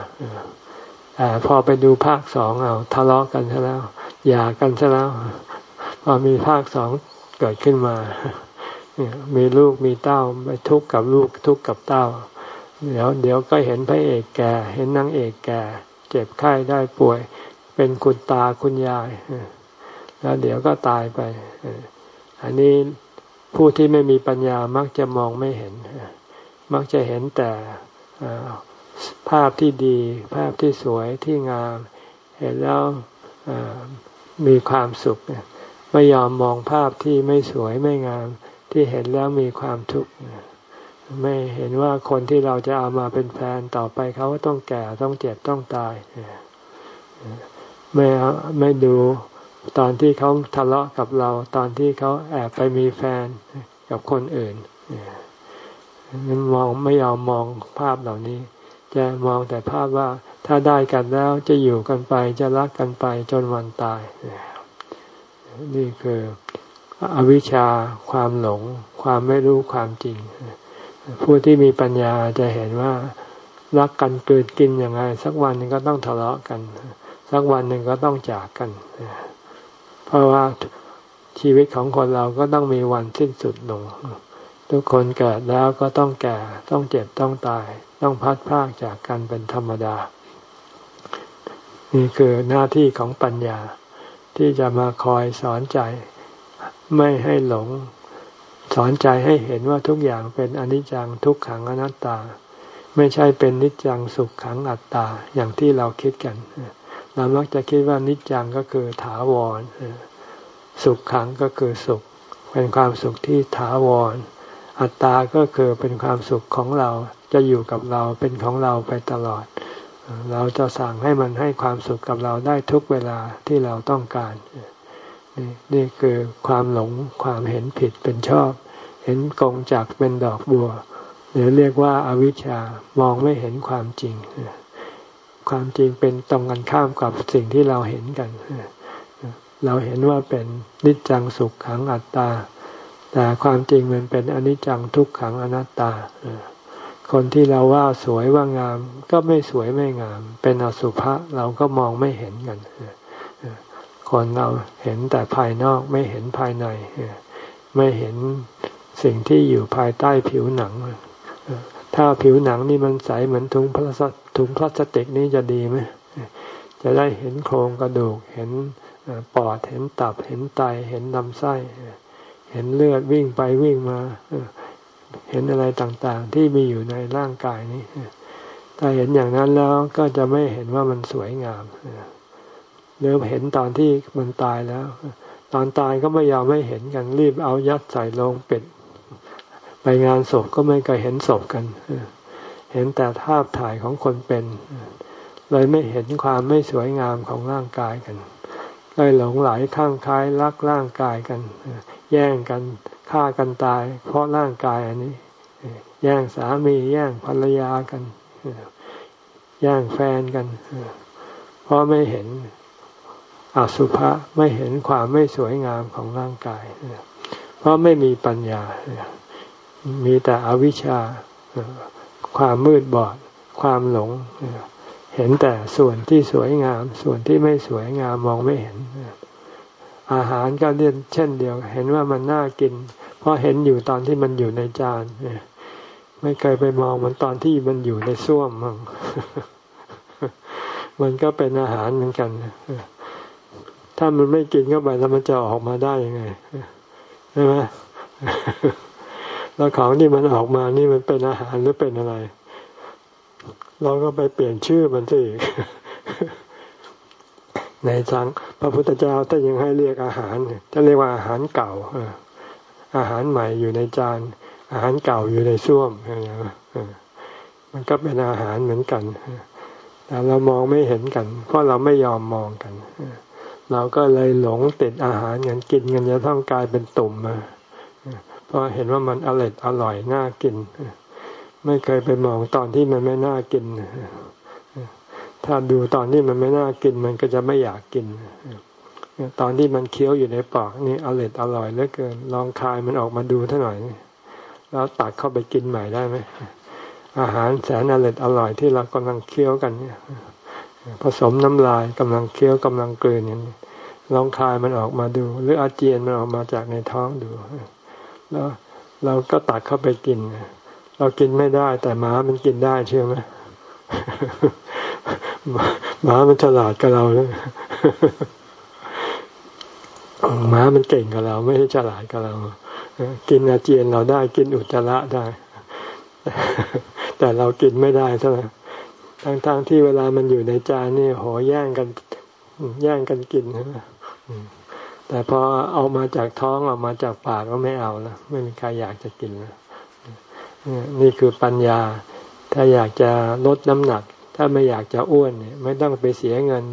พอไปดูภาคสองเอาทะเลาะกันซะแล้วหย่ากันซะแล้ว พอมีภาคสองเกิดขึ้นมามีลูกมีเต้าไปทุกข์กับลูกทุกข์กับเต้า เดี๋ยวเดี๋ยวก็เห็นพระเอกแก่ เห็นนางเอกแก่ เจ็บไข้ได้ป่วย เป็นคุณตาคุณยาย แล้วเดี๋ยวก็ตายไป อันนี้ ผู้ที่ไม่มีปัญญามักจะมองไม่เห็น มักจะเห็นแต่ภาพที่ดี ภาพที่สวยที่งาม เห็นแล้วมีความสุข ไม่ยอมมองภาพที่ไม่สวยไม่งาม ที่เห็นแล้วมีความทุกข์ไม่เห็นว่าคนที่เราจะเอามาเป็นแฟนต่อไปเขาก็ต้องแก่ต้องเจ็บต้องตายไม่ไม่ดู ตอนที่เขาทะเลาะกับเรา ตอนที่เขาแอบไปมีแฟนกับคนอื่นนั้นมองไม่ยอมมองภาพเหล่านี้ จะมองแต่ภาพว่าถ้าได้กันแล้วจะอยู่กันไปจะรักกันไปจนวันตาย นี่คืออวิชชาความหลง ความไม่รู้ความจริง ผู้ที่มีปัญญาจะเห็นว่ารักกันเกิดกินยังไงสักวันหนึ่งก็ต้องทะเลาะกัน สักวันหนึ่งก็ต้องจากกัน เพราะว่าชีวิตของคนเราก็ต้องมีวันสิ้นสุดลง ทุกคนเกิดแล้วก็ต้องแก่ ต้องเจ็บ ต้องตาย ต้องพัดพากจากกันเป็นธรรมดา นี่คือหน้าที่ของปัญญาที่จะมาคอยสอนใจ ไม่ให้หลง สอนใจให้เห็นว่าทุกอย่างเป็นอนิจจังทุกขังอนัตตา ไม่ใช่เป็นนิจจังสุขขังอัตตาอย่างที่เราคิดกัน เรามักจะคิดว่านิจจังก็คือถาวร สุขขังก็คือสุข เป็นความสุขที่ถาวร อัตตาก็คือเป็นความสุขของเราจะอยู่กับเราเป็นของเราไปตลอด เราจะสั่งให้มันให้ความสุขกับเราได้ทุกเวลาที่เราต้องการนี่นี่คือความหลงความเห็นผิดเป็นชอบ เห็นกงจากเป็นดอกบัว หรือเรียกว่าอาวิชชามองไม่เห็นความจริง ความจริงเป็นตรงกันข้ามกับสิ่งที่เราเห็นกัน เราเห็นว่าเป็นนิจจังสุขขังอัตตา แต่ความจริงมันเป็นอนิจจังทุกขังอนัตตา คนที่เราว่าสวยว่างาม ก็ไม่สวยไม่งาม เป็นอสุภะเราก็มองไม่เห็นกัน คนเราเห็นแต่ภายนอกไม่เห็นภายใน ไม่เห็นสิ่งที่อยู่ภายใต้ผิวหนังถ้าผิวหนังนี่มันใสเหมือนถุงพลาส ถุงพลาสติกนี่จะดีไหมจะได้เห็นโครงกระดูก เห็นปอด เห็นตับ เห็นไต เห็นลำไส้ เห็นเลือดวิ่งไปวิ่งมา เห็นอะไรต่างๆ ที่มีอยู่ในร่างกายนี้ ถ้าเห็นอย่างนั้นแล้วก็จะไม่เห็นว่ามันสวยงามเริ่มเห็นตอนที่มันตายแล้ว ตอนตายก็ไม่ยอมไม่เห็นกันรีบเอายัดใส่ลงเป็ดไปงานศพก็ไม่เคยเห็นศพกัน เห็นแต่ภาพถ่ายของคนเป็น เลยไม่เห็นความไม่สวยงามของร่างกายกันเลยหลงไหลข้างคล้ายรักร่างกายกัน แย่งกันฆ่ากันตาย เพราะร่างกายอันนี้ แย่งสามีแย่งภรรยากันแย่งแฟนกันเพราะไม่เห็นอสุภะไม่เห็นความไม่สวยงามของร่างกาย เพราะไม่มีปัญญา มีแต่อวิชชา ความมืดบอด ความหลง เห็นแต่ส่วนที่สวยงาม ส่วนที่ไม่สวยงามมองไม่เห็น อาหารก็เรียนเช่นเดียว เห็นว่ามันน่ากิน เพราะเห็นอยู่ตอนที่มันอยู่ในจานไม่เคยไปมองมันตอนที่มันอยู่ในส้วมมั่งมันก็เป็นอาหารเหมือนกัน ถ้ามันไม่กินเข้าไปแล้วมันจะออกมาได้ยังไงใช่ไหม แล้วของที่มันออกมานี่มันเป็นอาหารหรือเป็นอะไร เราก็ไปเปลี่ยนชื่อมันสิในสังพระพุทธเจ้าถ้ายังให้เรียกอาหารจะเรียกว่าอาหารเก่าอาหารใหม่อยู่ในจาน อาหารเก่าอยู่ในส้วมมันก็เป็นอาหารเหมือนกันแต่เรามองไม่เห็นกัน เพราะเราไม่ยอมมองกันเราก็เลยหลงติดอาหารเงินกินเงินจะต้องกลายเป็นตุ่มมา เพราะเห็นว่ามันอร่อยอร่อยน่ากิน ไม่เคยไปมองตอนที่มันไม่น่ากิน ถ้าดูตอนที่มันไม่น่ากิน มันก็จะไม่อยากกิน ตอนที่มันเคี้ยวอยู่ในปากนี่อร่อยอร่อยเหลือเกิน ลองคายมันออกมาดูเท่าหน่อย แล้วตักเข้าไปกินใหม่ได้ไหมอาหารแสนอร่อยอร่อยที่เรากำลังเคี้ยวกันเนี่ยผสมน้ำลายกำลังเคี้ยวกำลังกลืนอย่างนี้ลองคายมันออกมาดู หรืออาเจียนมันออกมาจากในท้องดู แล้วเราก็ตักเข้าไปกิน เรากินไม่ได้ แต่หมามันกินได้เชื่อไหมหมามันฉลาดกับเราเลยหมามันเก่งกับเรา ไม่ใช่ฉลาดกับเรา กินอาเจียนเราได้กินอุจจาระได้ แต่เรากินไม่ได้ใช่ไหมทั้งๆทที่เวลามันอยู่ในจานนี่โหแย่งกัน แย่งกันกินนะ แต่พอเอามาจากท้องออกมาจากปากก็ไม่เอาแล้วไม่มีใครอยากจะกินแล้วนี่คือปัญญา ถ้าอยากจะลดน้ำหนัก ถ้าไม่อยากจะอ้วนเนี่ยไม่ต้องไปเสียเงิน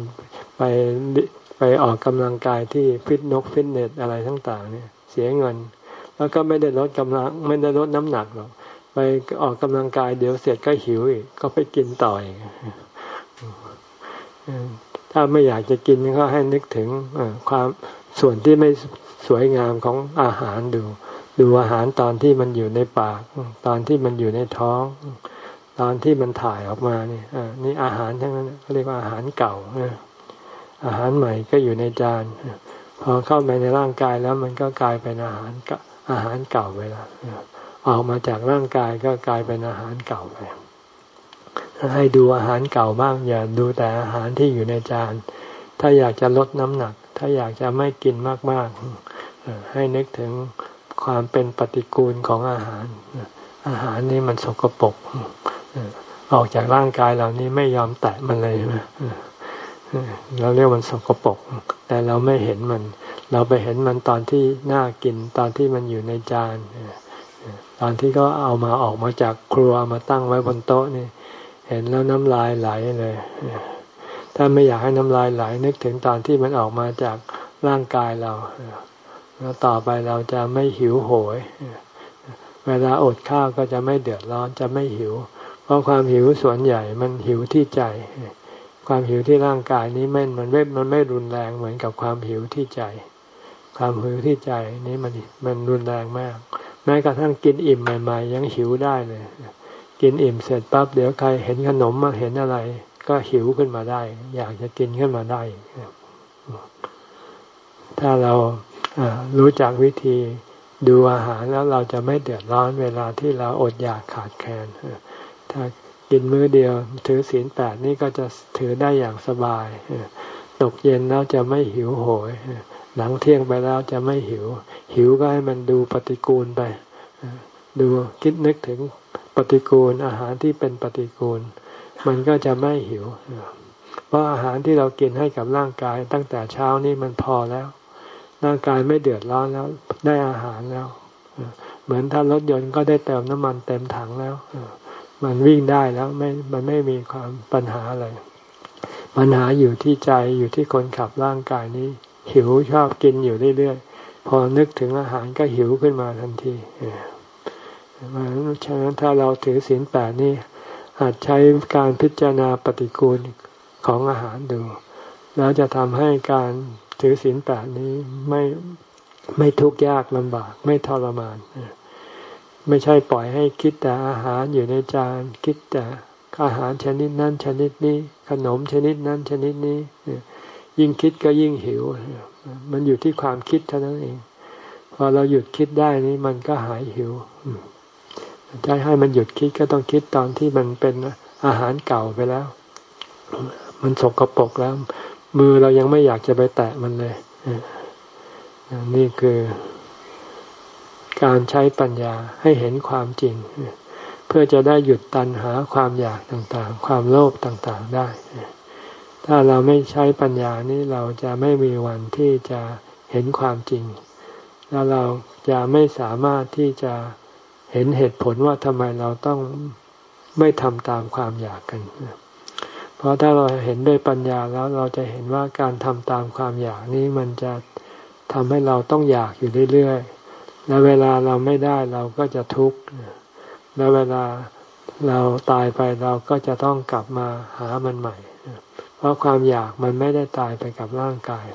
ไปไปออกกำลังกายที่ฟิตนกฟิตเนสอะไรต่างๆเนี่ย เสียเงิน แล้วก็ไม่ได้ลดกำลัง ไม่ได้ลดน้ำหนักหรอกไปออกกำลังกายเดี๋ยวเสร็จก็หิวอีกก็ไปกินต่อยถ้าไม่อยากจะกินก็ให้นึกถึงความ ส่วนที่ไม่สวยงามของอาหารดู ดูอาหารตอนที่มันอยู่ในปาก ตอนที่มันอยู่ในท้อง ตอนที่มันถ่ายออกมานี่นี่อาหารทั้งนั้นเรียกว่าอาหารเก่าอาหารใหม่ก็อยู่ในจานพอเข้าไปในร่างกายแล้วมันก็กลายเป็นอาหารอาหารเก่าไปแล้วออกมาจากร่างกายก็กลายเป็นอาหารเก่าไปให้ดูอาหารเก่าบ้างอย่าดูแต่อาหารที่อยู่ในจาน ถ้าอยากจะลดน้ำหนัก ถ้าอยากจะไม่กินมากๆให้นึกถึงความเป็นปฏิกูลของอาหาร อาหารนี่มันสกปรกออกจากร่างกายเรานี่ไม่ยอมแตะมันเลยเราเรียกมันสกปรกแต่เราไม่เห็นมัน เราไปเห็นมันตอนที่น่ากินตอนที่มันอยู่ในจานตอนที่ก็เอามาออกมาจากครัวมาตั้งไว้บนโต๊ะนี่ เห็นแล้วน้ำลายไหลเลย ถ้าไม่อยากให้น้ำลายไหลนึกถึงตอนที่มันออกมาจากร่างกายเรา แล้วต่อไปเราจะไม่หิวโหย เวลาอดข้าวก็จะไม่เดือดร้อนจะไม่หิว เพราะความหิวส่วนใหญ่มันหิวที่ใจ ความหิวที่ร่างกายนี้ไม่มันไม่มันไม่รุนแรงเหมือนกับความหิวที่ใจ ความหิวที่ใจนี้มันมันรุนแรงมาก แม้กระทั่งกินอิ่มใหม่ ๆ ยังหิวได้เลย กินอิ่มเสร็จปั๊บเดี๋ยวใครเห็นขนมมาเห็นอะไร ก็หิวขึ้นมาได้ อยากจะกินขึ้นมาได้ ถ้าเรารู้จักวิธีดูอาหารแล้วเราจะไม่เดือดร้อนเวลาที่เราอดอยากขาดแคลนถ้ากินมื้อเดียว ถือศีลแปดนี่ก็จะถือได้อย่างสบายตกเย็นแล้วจะไม่หิวโหยหลังเที่ยงไปแล้วจะไม่หิว หิวก็ให้มันดูปฏิกูลไป ดูคิดนึกถึงปฏิกูลอาหารที่เป็นปฏิกูล มันก็จะไม่หิว เพราะอาหารที่เรากินให้กับร่างกายตั้งแต่เช้านี่มันพอแล้ว ร่างกายไม่เดือดร้อนแล้ว ได้อาหารแล้ว เหมือนถ้ารถยนต์ก็ได้เติมน้ำมันเต็มถังแล้ว มันวิ่งได้แล้วไม่ มันไม่มีความปัญหาอะไร ปัญหาอยู่ที่ใจอยู่ที่คนขับร่างกายนี้ หิวชอบกินอยู่เรื่อยๆ พอนึกถึงอาหารก็หิวขึ้นมาทันทีเพราะฉะนั้นถ้าเราถือศีลแปดนี่ อาจใช้การพิจารณาปฏิกูลของอาหารดู แล้วจะทำให้การถือศีลแปดนี้ไม่ไม่ทุกข์ยากลำบากไม่ทรมาน ไม่ใช่ปล่อยให้คิดแต่อาหารอยู่ในจาน คิดแต่อาหารชนิดนั้นชนิดนี้ ขนมชนิดนั้นชนิดนี้ ยิ่งคิดก็ยิ่งหิว มันอยู่ที่ความคิดเท่านั้นเอง พอเราหยุดคิดได้นี้มันก็หายหิว จะให้มันหยุดคิดก็ต้องคิดตอนที่มันเป็นอาหารเก่าไปแล้ว มันสกรปรกแล้ว มือเรายังไม่อยากจะไปแตะมันเลยนี่คือการใช้ปัญญาให้เห็นความจริง เพื่อจะได้หยุดตันหาความอยากต่างๆ ความโลภต่างๆได้ ถ้าเราไม่ใช้ปัญญานี้เราจะไม่มีวันที่จะเห็นความจริง แล้วเราจะไม่สามารถที่จะ เห็นเหตุผลว่าทำไมเราต้องไม่ทำตามความอยากกัน เพราะถ้าเราเห็นด้วยปัญญาแล้วเราจะเห็นว่าการทำตามความอยากนี้มันจะทำให้เราต้องอยากอยู่เรื่อยๆ แล้วเวลาเราไม่ได้เราก็จะทุกข์ แล้วเวลาเราตายไปเราก็จะต้องกลับมาหามันใหม่ เพราะความอยากมันไม่ได้ตายไปกับร่างกาย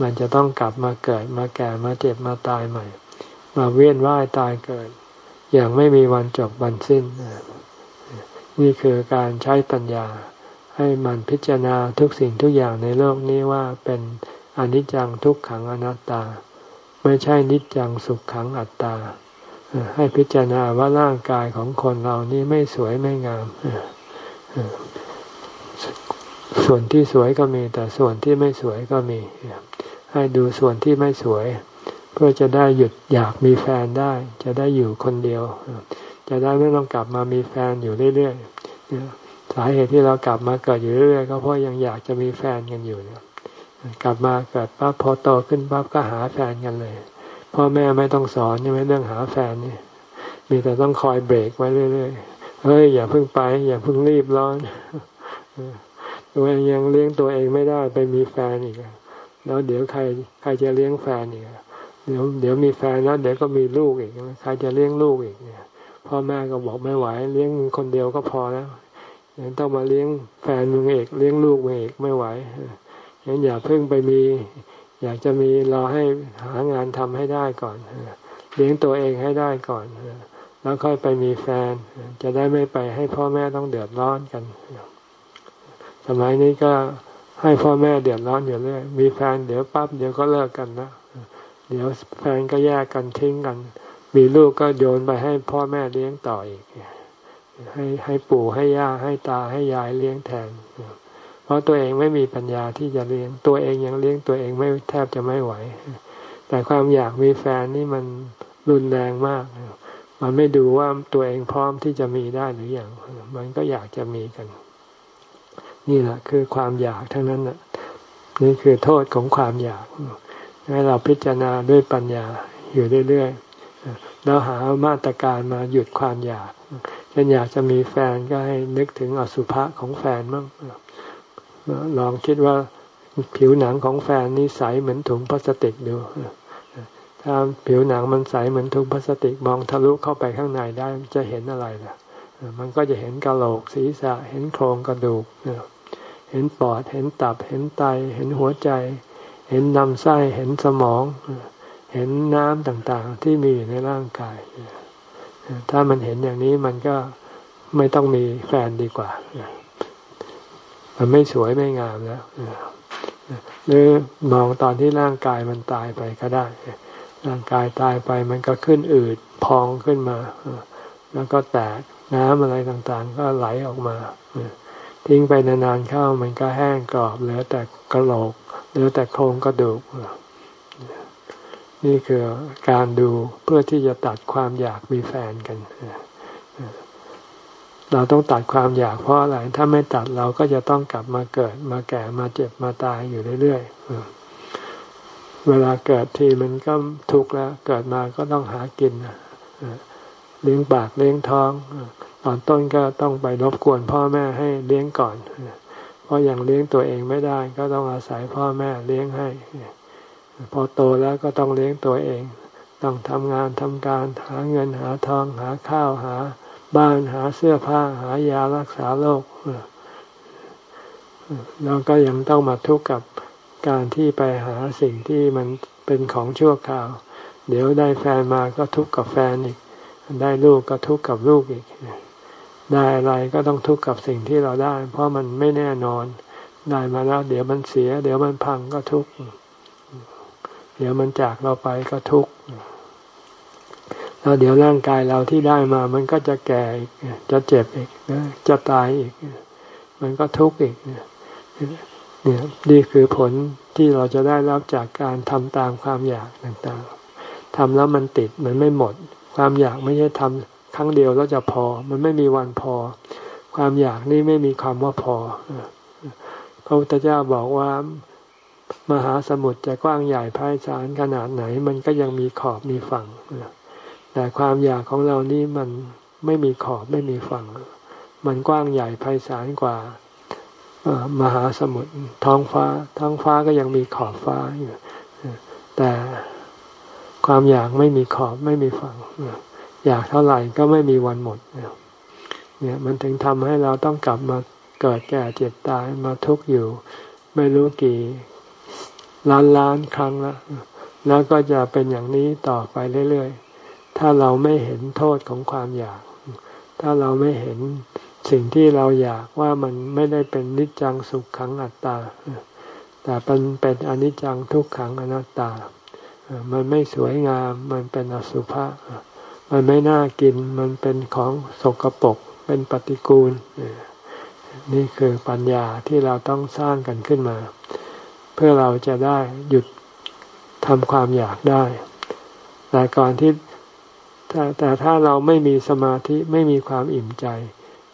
มันจะต้องกลับมาเกิดมาแก่มาเจ็บมาตายใหม่ มาเวียนว่ายตายเกิด อย่างไม่มีวันจบวันสิ้น นี่คือการใช้ปัญญา ให้มันพิจารณาทุกสิ่งทุกอย่างในโลกนี้ว่าเป็นอนิจจังทุกขังอนัตตา ไม่ใช่นิจจังสุขขังอัตตา ให้พิจารณาว่าร่างกายของคนเรานี้ไม่สวยไม่งาม ส่วนที่สวยก็มี แต่ส่วนที่ไม่สวยก็มี ให้ดูส่วนที่ไม่สวย พื่อจะได้หยุดอยากมีแฟนได้ จะได้อยู่คนเดียว จะได้ไม่ต้องกลับมามีแฟนอยู่เรื่อยๆสาเหตุที่เรากลับมาเกิดอยู่เรื่อยๆก็เพราะยังอยากจะมีแฟนกันอยู่เนี่ยกลับมาเกิดปั๊บพอโตขึ้นปั๊บก็หาแฟนกันเลยพ่อแม่ไม่ต้องสอนใช่ไหมเรื่องหาแฟนนี่มีแต่ต้องคอยเบรกไว้เรื่อยๆเฮ้ยอย่าเพิ่งไป อย่าเพิ่งรีบร้อนตัวเองยังเลี้ยงตัวเองไม่ได้ไปมีแฟนอีกแล้วเดี๋ยวใครใครจะเลี้ยงแฟนอีก เดี๋ยวเดี๋ยวมีแฟนแล้วเดี๋ยวก็มีลูกอีกใครจะเลี้ยงลูกอีกเนี่ยพ่อแม่ก็บอกไม่ไหวเลี้ยงคนเดียวก็พอแล้วยังต้องมาเลี้ยงแฟนมึงเอกเลี้ยงลูกมึงเอกไม่ไหวงั้นอย่าเพิ่งไปมี อยากจะมีรอให้หางานทำให้ได้ก่อนเลี้ยงตัวเองให้ได้ก่อนแล้วค่อยไปมีแฟน จะได้ไม่ไปให้พ่อแม่ต้องเดือดร้อนกันสมัยนี้ก็ให้พ่อแม่เดือดร้อนอยู่เรื่อยมีแฟนเดี๋ยวปั๊บเดี๋ยวก็เลิกกันนะ เดี๋ยวแฟนก็แยกกันทิ้งกัน มีลูกก็โยนไปให้พ่อแม่เลี้ยงต่ออีก ให้ให้ปู่ให้ย่าให้ตาให้ยายเลี้ยงแทน เพราะตัวเองไม่มีปัญญาที่จะเลี้ยง ตัวเองยังเลี้ยงตัวเองไม่แทบจะไม่ไหว แต่ความอยากมีแฟนนี่มันรุนแรงมาก มันไม่ดูว่าตัวเองพร้อมที่จะมีได้หรืออยังมันก็อยากจะมีกัน นี่แหละคือความอยากทั้งนั้นน่ะนี่คือโทษของความอยาก ให้เราพิจารณาด้วยปัญญาอยู่เรื่อยๆแล้วหามาตรการมาหยุดความอยากเช่นอยากจะมีแฟนก็ให้นึกถึงอสุภะของแฟนบ้างลองคิดว่าผิวหนังของแฟนนี่ใสเหมือนถุงพลาสติกดูถ้าผิวหนังมันใสเหมือนถุงพลาสติกมองทะลุเข้าไปข้างในได้จะเห็นอะไรล่ะ มันก็จะเห็นกระโหลกศีรษะ เห็นโครงกระดูก เห็นปอด เห็นตับ เห็นไต เห็นหัวใจ เห็นลำไส้เห็นสมอง เห็นน้ำต่างๆ ที่มีอยู่ในร่างกาย ถ้ามันเห็นอย่างนี้มันก็ไม่ต้องมีแฟนดีกว่า มันไม่สวยไม่งามแล้วหรือมองตอนที่ร่างกายมันตายไปก็ได้ ร่างกายตายไปมันก็ขึ้นอืดพองขึ้นมา แล้วก็แตกน้ำอะไรต่างๆ ก็ไหลออกมา ทิ้งไปนานๆเข้ามันก็แห้งกรอบเหลือแต่กระโหลกเหลือแต่โครงกระดูก นี่คือการดูเพื่อที่จะตัดความอยากมีแฟนกัน เราต้องตัดความอยากเพราะอะไร ถ้าไม่ตัดเราก็จะต้องกลับมาเกิดมาแก่มาเจ็บมาตายอยู่เรื่อยๆ เวลาเกิดทีมันก็ทุกข์แล้ว เกิดมาก็ต้องหากินเลี้ยงปากเลี้ยงท้อง ตอนต้นก็ต้องไปรบกวนพ่อแม่ให้เลี้ยงก่อน เพราะอย่างเลี้ยงตัวเองไม่ได้ก็ต้องอาศัยพ่อแม่เลี้ยงให้ พอโตแล้วก็ต้องเลี้ยงตัวเอง ต้องทำงานทำการหาเงินหาทองหาข้าวหาบ้านหาเสื้อผ้าหายารักษาโรคแล้วก็ยังต้องมาทุกข์กับการที่ไปหาสิ่งที่มันเป็นของชั่วคราว เดี๋ยวได้แฟนมาก็ทุกข์กับแฟนอีก ได้ลูกก็ทุกข์กับลูกอีก ได้อะไรก็ต้องทุกข์กับสิ่งที่เราได้ เพราะมันไม่แน่นอน ได้มาแล้ว เดี๋ยวมันเสีย เดี๋ยวมันพังก็ทุกข์เดี๋ยวมันจากเราไปก็ทุกข์แล้วเดี๋ยวร่างกายเราที่ได้มา มันก็จะแก่อีกจะเจ็บอีกจะตายอีก มันก็ทุกข์อีกเนี่ยนี่คือผลที่เราจะได้รับจากการทำตามความอยากต่างๆทำแล้วมันติดมันไม่หมด ความอยากไม่ใช่ทำ ครั้งเดียวแล้วจะพอ มันไม่มีวันพอ ความอยากนี่ไม่มีคำว่าพอพระพุทธเจ้าบอกว่ามหาสมุทรจะกว้างใหญ่ไพศาลขนาดไหน มันก็ยังมีขอบมีฝั่งแต่ความอยากของเรานี่มันไม่มีขอบไม่มีฝั่ง มันกว้างใหญ่ไพศาลกว่ามหาสมุทรท้องฟ้า ท้องฟ้าก็ยังมีขอบฟ้าอยู่แต่ความอยากไม่มีขอบไม่มีฝั่ง อยากเท่าไหร่ก็ไม่มีวันหมดเนี่ยมันถึงทำให้เราต้องกลับมาเกิดแก่เจ็บตายมาทุกข์อยู่ ไม่รู้กี่ล้านล้านครั้งล้วแล้วก็จะเป็นอย่างนี้ต่อไปเรื่อยๆ ถ้าเราไม่เห็นโทษของความอยาก ถ้าเราไม่เห็นสิ่งที่เราอยากว่ามันไม่ได้เป็นนิจจังสุขขังอัตตา แต่เป็นเป็นอนิจจังทุกขังอนัตตา มันไม่สวยงาม มันเป็นอสุภะ มันไม่น่ากินมันเป็นของสกปรกเป็นปฏิกูล นี่คือปัญญาที่เราต้องสร้างกันขึ้นมา เพื่อเราจะได้หยุดทำความอยากได้ แต่ก่อนที่แต่แต่ถ้าเราไม่มีสมาธิไม่มีความอิ่มใจ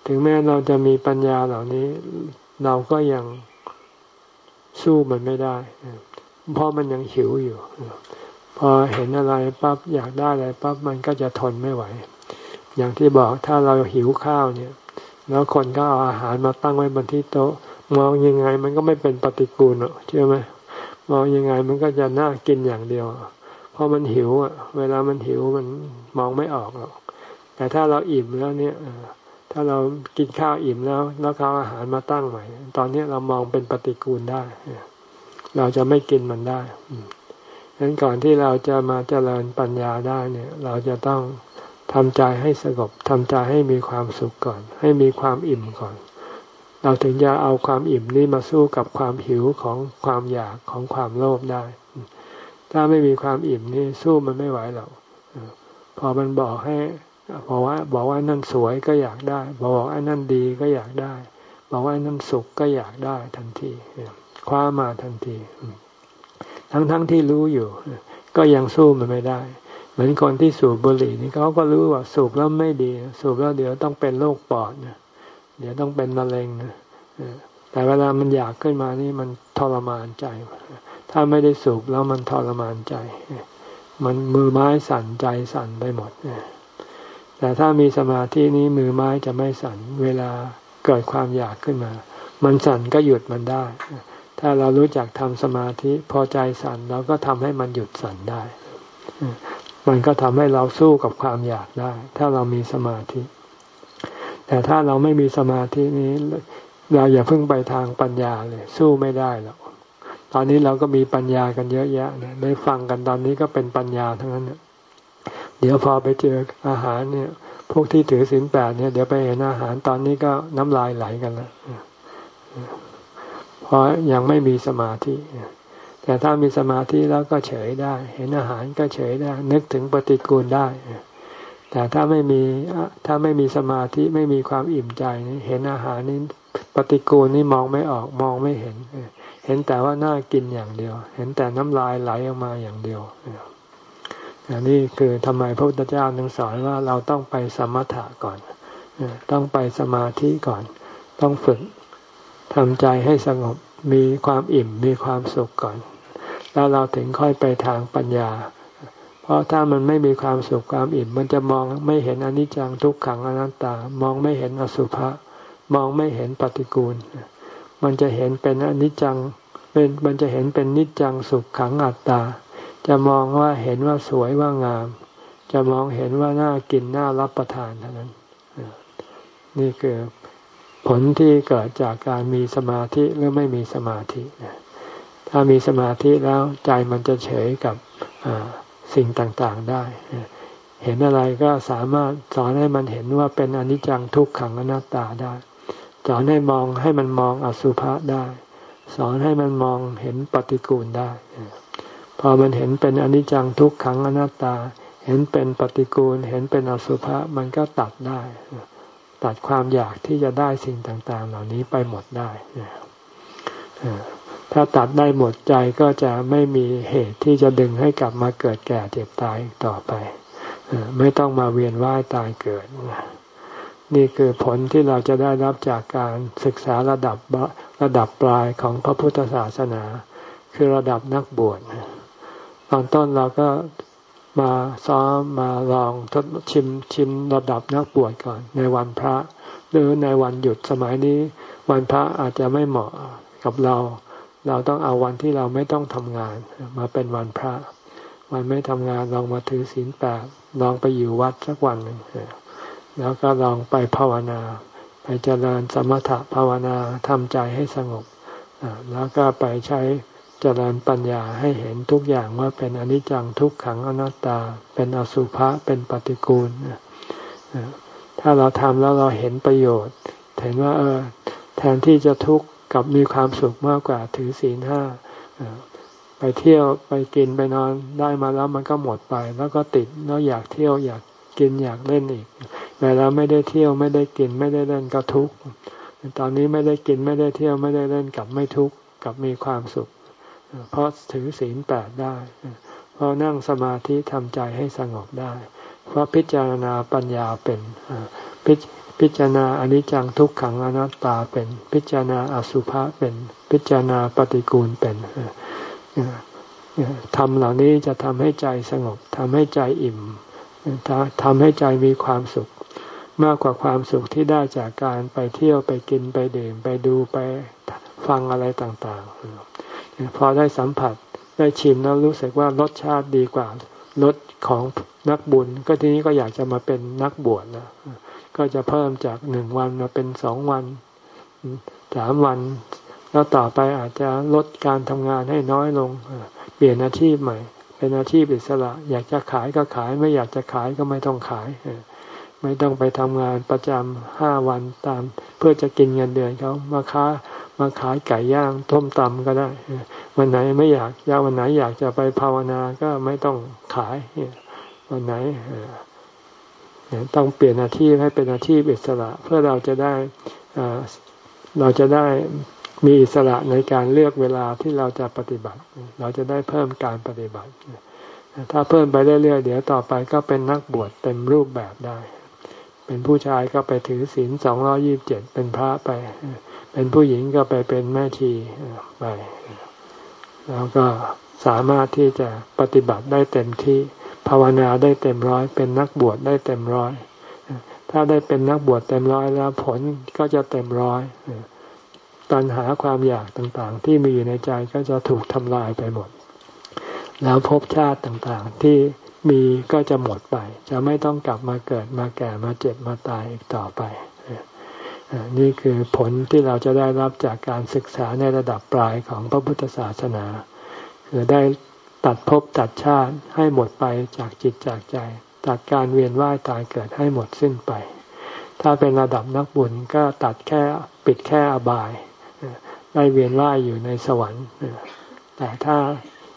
ถึงแม้เราจะมีปัญญาเหล่านี้ เราก็ยังสู้มันไม่ได้ เพราะมันยังหิวอยู่ พอเห็นอะไรปั๊บอยากได้อะไรปั๊บมันก็จะทนไม่ไหว อย่างที่บอกถ้าเราหิวข้าวเนี่ย แล้วคนก็เอาอาหารมาตั้งไว้บนที่โต๊ะ มองยังไงมันก็ไม่เป็นปฏิกูลหรอกเชื่อไหมมองยังไงมันก็จะน่ากินอย่างเดียวเพราะมันหิวอะ เวลามันหิวมันมองไม่ออกหรอกแต่ถ้าเราอิ่มแล้วเนี่ยถ้าเรากินข้าวอิ่มแล้ว แล้วเขาอาหารมาตั้งใหม่ ตอนนี้เรามองเป็นปฏิกูลได้ เราจะไม่กินมันได้ ดังนั้นก่อนที่เราจะมาเจริญปัญญาได้เนี่ย เราจะต้องทำใจให้สงบทำใจให้มีความสุขก่อน ให้มีความอิ่มก่อน เราถึงจะเอาความอิ่มนี้มาสู้กับความหิวของความอยากของความโลภได้ ถ้าไม่มีความอิ่มนี่สู้มันไม่ไหวหรอกพอมันบอกให้บอกว่า บอกว่านั่นสวยก็อยากได้ บอกว่านั่นดีก็อยากได้ บอกว่านั่นสุขก็อยากได้ทันทีคว้ามาทันที ทั้งทั้งที่รู้อยู่ ก็ยังสู้มันไม่ได้ เหมือนคนที่สูบบุหรี่นี่เขาก็รู้ว่าสูบแล้วไม่ดี สูบแล้วเดี๋ยวต้องเป็นโรคปอดเดี๋ยวต้องเป็นมะเร็งแต่เวลามันอยากขึ้นมานี่มันทรมานใจ ถ้าไม่ได้สูบแล้วมันทรมานใจ มันมือไม้สั่นใจสั่นไปหมดแต่ถ้ามีสมาธินี้มือไม้จะไม่สั่นเวลาเกิดความอยากขึ้นมา มันสั่นก็หยุดมันได้ ถ้าเรารู้จักทำสมาธิพอใจสั่นเราก็ทำให้มันหยุดสั่นได้ มันก็ทำให้เราสู้กับความอยากได้ ถ้าเรามีสมาธิ แต่ถ้าเราไม่มีสมาธินี้ เราอย่าเพิ่งไปทางปัญญาเลย สู้ไม่ได้หรอกตอนนี้เราก็มีปัญญากันเยอะแยะเนี่ยได้ฟังกันตอนนี้ก็เป็นปัญญาทั้งนั้นเนี่ยเดี๋ยวพอไปเจออาหารเนี่ย พวกที่ถือศีลแปดเนี่ยเดี๋ยวไปเห็นอาหารตอนนี้ก็น้ำลายไหลกันแล้ว เพราะยังไม่มีสมาธิ แต่ถ้ามีสมาธิแล้วก็เฉยได้ เห็นอาหารก็เฉยได้ นึกถึงปฏิกูลได้ แต่ถ้าไม่มีถ้าไม่มีสมาธิไม่มีความอิ่มใจนี่เห็นอาหารนี้ปฏิกูลนี่มองไม่ออกมองไม่เห็น เห็นแต่ว่าน่ากินอย่างเดียว เห็นแต่น้ำลายไหลออกมาอย่างเดียวอันนี้คือทำไมพระพุทธเจ้านึงสอนว่าเราต้องไปสมถะก่อนต้องไปสมาธิก่อน ต้องฝึก ทำใจให้สงบมีความอิ่มมีความสุขก่อน แล้วเราถึงค่อยไปทางปัญญา เพราะถ้ามันไม่มีความสุขความอิ่ม มันจะมองไม่เห็นอนิจจังทุกขังอนัตตา มองไม่เห็นอสุภะมองไม่เห็นปฏิกูล มันจะเห็นเป็นอนิจจังเป็นมันจะเห็นเป็นนิจจังสุขขังอัตตา จะมองว่าเห็นว่าสวยว่างาม จะมองเห็นว่าน่ากินน่ารับประทานเท่านั้น นี่คือ ผลที่เกิดจากการมีสมาธิหรือไม่มีสมาธิ ถ้ามีสมาธิแล้วใจมันจะเฉยกับสิ่งต่างๆได้ เห็นอะไรก็สามารถสอนให้มันเห็นว่าเป็นอนิจจังทุกขังอนัตตาได้ สอนให้มองให้มันมองอสุภะได้ สอนให้มันมองเห็นปฏิกูลได้ พอมันเห็นเป็นอนิจจังทุกขังอนัตตา เห็นเป็นปฏิกูล เห็นเป็นอสุภะมันก็ตัดได้ ตัดความอยากที่จะได้สิ่งต่างๆ เหล่านี้ไปหมดได้ถ้าตัดได้หมดใจก็จะไม่มีเหตุที่จะดึงให้กลับมาเกิดแก่เจ็บตายต่อไปไม่ต้องมาเวียนว่ายตายเกิด นี่คือผลที่เราจะได้รับจากการศึกษาระดับระดับปลายของพระพุทธศาสนา คือระดับนักบวชตอนต้นเราก็ มาซ้อมมาลองทดชิมชิมระดับนักบวชก่อน ในวันพระ หรือในวันหยุดสมัยนี้ วันพระอาจจะไม่เหมาะกับเรา เราต้องเอาวันที่เราไม่ต้องทำงาน มาเป็นวันพระ วันไม่ทำงานลองมาถือศีลแปดลองไปอยู่วัดสักวันหนึ่งแล้วก็ลองไปภาวนา ไปเจริญสมถะภาวนาทำใจให้สงบแล้วก็ไปใช้ เจริญปัญญาให้เห็นทุกอย่างว่าเป็นอนิจจังทุกขังอนัตตา เป็นอสุภะเป็นปฏิกูล ถ้าเราทำแล้วเราเห็นประโยชน์ เห็นว่าเออแทนที่จะทุกข์กับมีความสุขมากกว่าถือศีลห้าไปเที่ยวไปกินไปนอนได้มาแล้วมันก็หมดไป แล้วก็ติดแล้วอยากเที่ยวอยากกินอยากเล่นอีกเวลาไม่ได้เที่ยวไม่ได้กินไม่ได้เล่นก็ทุกข์ตอนนี้ไม่ได้กินไม่ได้เที่ยวไม่ได้เล่นกับไม่ทุกข์กับมีความสุข เพราะถือศีลแปดได้ เพราะนั่งสมาธิทำใจให้สงบได้ เพราะพิจารณาปัญญาเป็นพพิจารณาอนิจจังทุกขังอนัตตาเป็น พิจารณาอสุภะเป็น พิจารณาปฏิกูลเป็นทำเหล่านี้จะทำให้ใจสงบทำให้ใจอิ่มทำให้ใจมีความสุข มากกว่าความสุขที่ได้จากการไปเที่ยวไปกินไปดื่มไปดูไปฟังอะไรต่าง ๆ พอได้สัมผัสได้ชิมแล้วรู้สึกว่ารสชาติดีกว่ารสของนักบุญ ก็ทีนี้ก็อยากจะมาเป็นนักบวชแล้วก็จะเพิ่มจากหนึ่งวันมาเป็นสองวันสามวัน แล้วต่อไปอาจจะลดการทำงานให้น้อยลง เปลี่ยนอาชีพใหม่ เป็นอาชีพอิสระ อยากจะขายก็ขายไม่อยากจะขายก็ไม่ต้องขาย ไม่ต้องไปทำงานประจำห้าวันตาม เพื่อจะกินเงินเดือนเขามาค้ามาขายไก่ย่างต้มตำก็ได้ วันไหนไม่อยากอยากวันไหนอยากจะไปภาวนาก็ไม่ต้องขายวันไหนต้องเปลี่ยนอาชีพให้เป็นอาชีพอิสระ เพื่อเราจะได้เราจะได้มีอิสระในการเลือกเวลาที่เราจะปฏิบัติ เราจะได้เพิ่มการปฏิบัติ ถ้าเพิ่มไปเรื่อยๆเดี๋ยวต่อไปก็เป็นนักบวชเต็มรูปแบบได้ เป็นผู้ชายก็ไปถือศีลสองร้อยี่บเจ็ดเป็นพระไป เป็นผู้หญิงก็ไปเป็นแม่ชีไปแล้วก็สามารถที่จะปฏิบัติได้เต็มที่ภาวนาได้เต็มร้อย เป็นนักบวชได้เต็มร้อย ถ้าได้เป็นนักบวชเต็มร้อยแล้วผลก็จะเต็มร้อยตัณหาความอยากต่างๆ ที่มีอยู่ในใจก็จะถูกทำลายไปหมด แล้วภพชาติต่างๆที่ มีก็จะหมดไป จะไม่ต้องกลับมาเกิดมาแก่มาเจ็บมาตายอีกต่อไป นี่คือผลที่เราจะได้รับจากการศึกษาในระดับปลายของพระพุทธศาสนาคือได้ตัดภพตัดชาติให้หมดไปจากจิตจากใจ ตัดการเวียนว่ายตายเกิดให้หมดสิ้นไป ถ้าเป็นระดับนักบุญก็ตัดแค่ปิดแค่อบาย ได้เวียนว่ายอยู่ในสวรรค์แต่ถ้า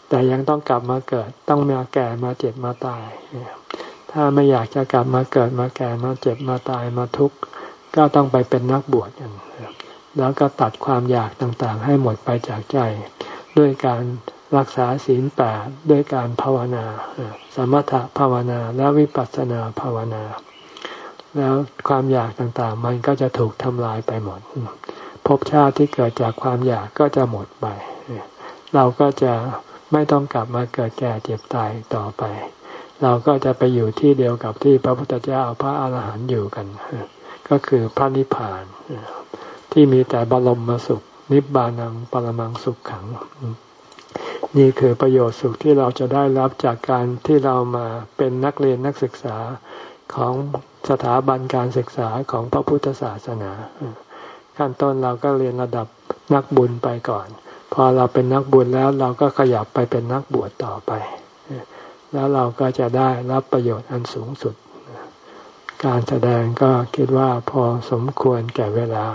แต่ยังต้องกลับมาเกิด ต้องมาแก่มาเจ็บมาตาย ถ้าไม่อยากจะกลับมาเกิดมาแก่มาเจ็บมาตายมาทุกข์ก็ต้องไปเป็นนักบวชกันแล้วก็ตัดความอยากต่างๆ ให้หมดไปจากใจ ด้วยการรักษาศีลแปดด้วยการภาวนา สมถะภาวนาและวิปัสสนาภาวนา แล้วความอยากต่างๆ มันก็จะถูกทำลายไปหมดภพชาติที่เกิดจากความอยากก็จะหมดไป เราก็จะ ไม่ต้องกลับมาเกิดแก่เจ็บตายต่อไป เราก็จะไปอยู่ที่เดียวกับที่พระพุทธเจ้าพระอาหารหันต์อยู่กัน ก็คือพระนิพพาน ที่มีแต่บรมมสุข นิบานังปรมังสุขขัง นี่คือประโยชน์สุขที่เราจะได้รับจากการที่เรามาเป็นนักเรียนนักศึกษาของสถาบันการศึกษาของพระพุทธศาสนา ขั้นต้นเราก็เรียนระดับนักบุญไปก่อน อเราเป็นนักบุญแล้วเราก็ขยับไปเป็นนักบวชต่อไป แล้วเราก็จะได้รับประโยชน์อันสูงสุด การแสดงก็คิดว่าพอสมควรแก่เวลา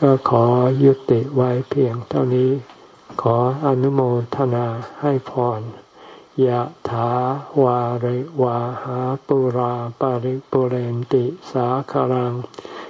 ก็ขอยุติไว้เพียงเท่านี้ ขออนุโมทนาให้พรยะถาวาริวาหาปุราปาริปุเรนติสาคารัง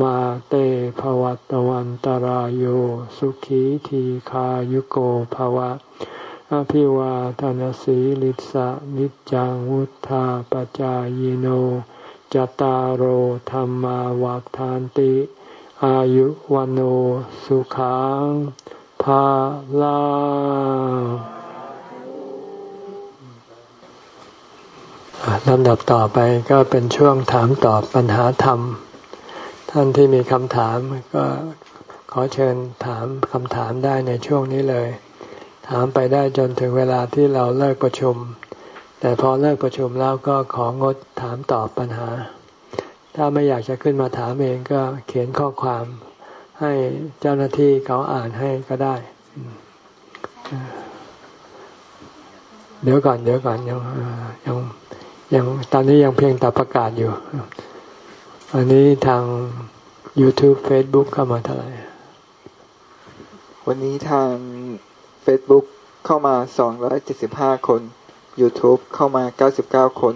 มาเตภวัตวันตารโยสุขีทีขายุโกภวะ อภิวาทานสีลิสะนิจังวุธาปจายโนจตารโหธรรมาวาทานติ อายุวันโอสุขังภาลาลำดับต่อไปก็เป็นช่วงถามตอบปัญหาธรรม ท่านที่มีคำถามก็ขอเชิญถามคำถามได้ในช่วงนี้เลย ถามไปได้จนถึงเวลาที่เราเลิกประชุม แต่พอเลิกประชุมแล้วก็ของดถามตอบปัญหา ถ้าไม่อยากจะขึ้นมาถามเองก็เขียนข้อความให้เจ้าหน้าที่เขาอ่านให้ก็ได้ เดี๋ยวก่อนเดี๋ยวก่อนยังยังยังตอนนี้ยังเพียงแต่ประกาศอยู่ อันนี้ทาง YouTube Facebook เข้ามาเท่าไหร่ วันนี้ทาง Facebook เข้ามา 275 คน YouTube เข้ามา 99 คน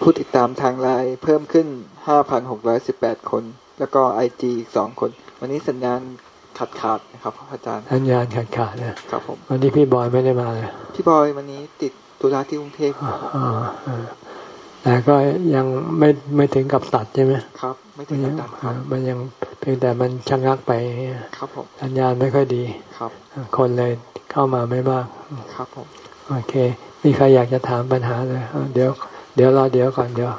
ผู้ติดตามทางไลน์เพิ่มขึ้น 5,618 คน แล้วก็ IG อีก 2 คน วันนี้สัญญาณขาดขาดนะครับอาจารย์สัญญาณขาดขาดนะครับผมวันนี้พี่บอยไม่ได้มาเลยพี่บอยวันนี้ติดธุระที่กรุงเทพอ๋อ แต่ก็ยังไม่ไม่ถึงกับตัดใช่ไหมครับ ไม่ถึงกับตัดครับมันยังเพียงแต่มันชะงักไปครับผมสัญญาณไม่ค่อยดีครับ คนเลยเข้ามาไม่มากครับผมโอเค มีใครอยากจะถามปัญหาเลยเดี๋ยว เดี๋ยวรอเดี๋ยวก่อนเดี๋ยว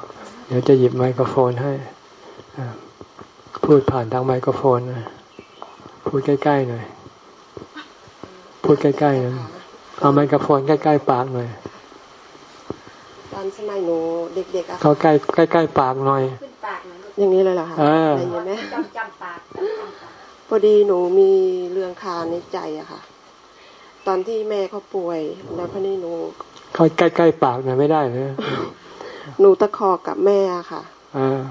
เดี๋ยวจะหยิบไมโครโฟนให้พูดผ่านทางไมโครโฟนนะพูดใกล้ๆหน่อยพูดใกล้ๆนะเอาไมโครโฟนใกล้ๆปากหน่อย ตอนสมัยหนูเด็กๆอะเขาใกล้ใกล้ใกล้ปากหน่อยอย่างนี้เลยเหรอคะอะไรอย่างนี้ไหมจำจำปากพอดีหนูมีเรื่องคาในใจอะค่ะ ตอนที่แม่เขาป่วย แล้วพอนี้หนูเขาใกล้ใกล้ปากหน่อยไม่ได้เลยหนูตะคอกับแม่อะค่ะอ่า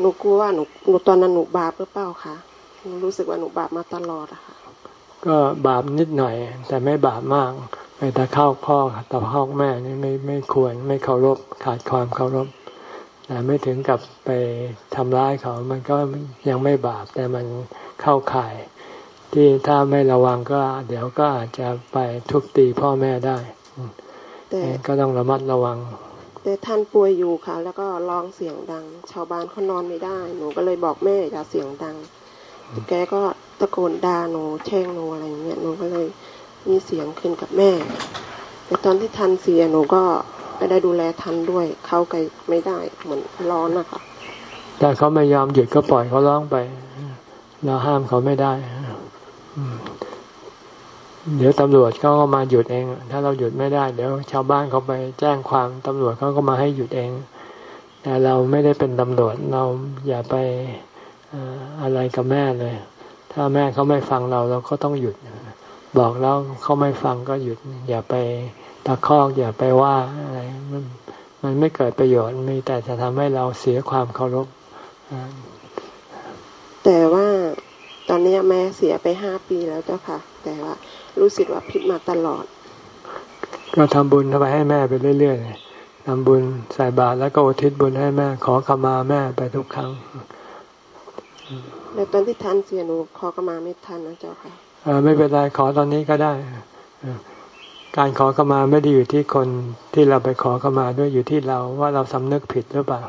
หนูกลัวว่าหนูหนูตอนนั้นหนูบาปหรือเปล่าคะหนูรู้สึกว่าหนูบาปมาตลอดอะค่ะ ก็บาปนิดหน่อย แต่ไม่บาปมากไปแต่เข้าพ่อต่อเข้าแม่นี่ไม่ไม่ควรไม่เคารพขาดความเคารพแต่ไม่ถึงกับไปทำร้ายเขา มันก็ยังไม่บาปแต่มันเข้าข่าย ที่ถ้าไม่ระวังก็ เดี๋ยวก็อาจจะไปทุบตีพ่อแม่ได้แต่ก็ต้องระมัดระวัง แต่ท่านป่วยอยู่ค่ะ แล้วก็ร้องเสียงดัง ชาวบ้านเขานอนไม่ได้ หนูก็เลยบอกแม่อย่าเสียงดัง แกก็ตะโกนด่าหนูแช่งหนูอะไรเงี้ยหนูก็เลยมีเสียงขึ้นกับแม่ แต่ตอนที่ทันเสียหนูก็ไม่ได้ดูแลทันด้วย เข้าไกลไม่ได้เหมือนร้อนนะคะแต่เขาไม่ยอมหยุดก็ปล่อยเขาร้องไปเราห้ามเขาไม่ได้เดี๋ยวตำรวจเขาก็มาหยุดเอง ถ้าเราหยุดไม่ได้ เดี๋ยวชาวบ้านเขาไปแจ้งความตำรวจเขาก็มาให้หยุดเอง แต่เราไม่ได้เป็นตำรวจเราอย่าไป อะไรกับแม่เลย ถ้าแม่เขาไม่ฟังเราเราก็ต้องหยุด บอกแล้วเขาไม่ฟังก็หยุด อย่าไปตะคอกอย่าไปว่าอะไรมันมันไม่เกิดประโยชน์มีแต่จะทำให้เราเสียความเคารพแต่ว่าตอนนี้แม่เสียไปห้าปีแล้วเจ้าค่ะ แต่ว่ารู้สึกว่าผิดมาตลอด ก็ทำบุญเข้าไปให้แม่ไปเรื่อยๆทำบุญใส่บาตรแล้วก็อุทิศบุญให้แม่ ขอขมาแม่ไปทุกครั้ง แต่ตอนที่ทันเสียหนูขอขมาไม่ทันนะเจ้าค่ะไม่เป็นไรขอตอนนี้ก็ได้การขอขมาไม่ได้อยู่ที่คนที่เราไปขอขมาด้วยอยู่ที่เราว่าเราสำนึกผิดหรือเปล่า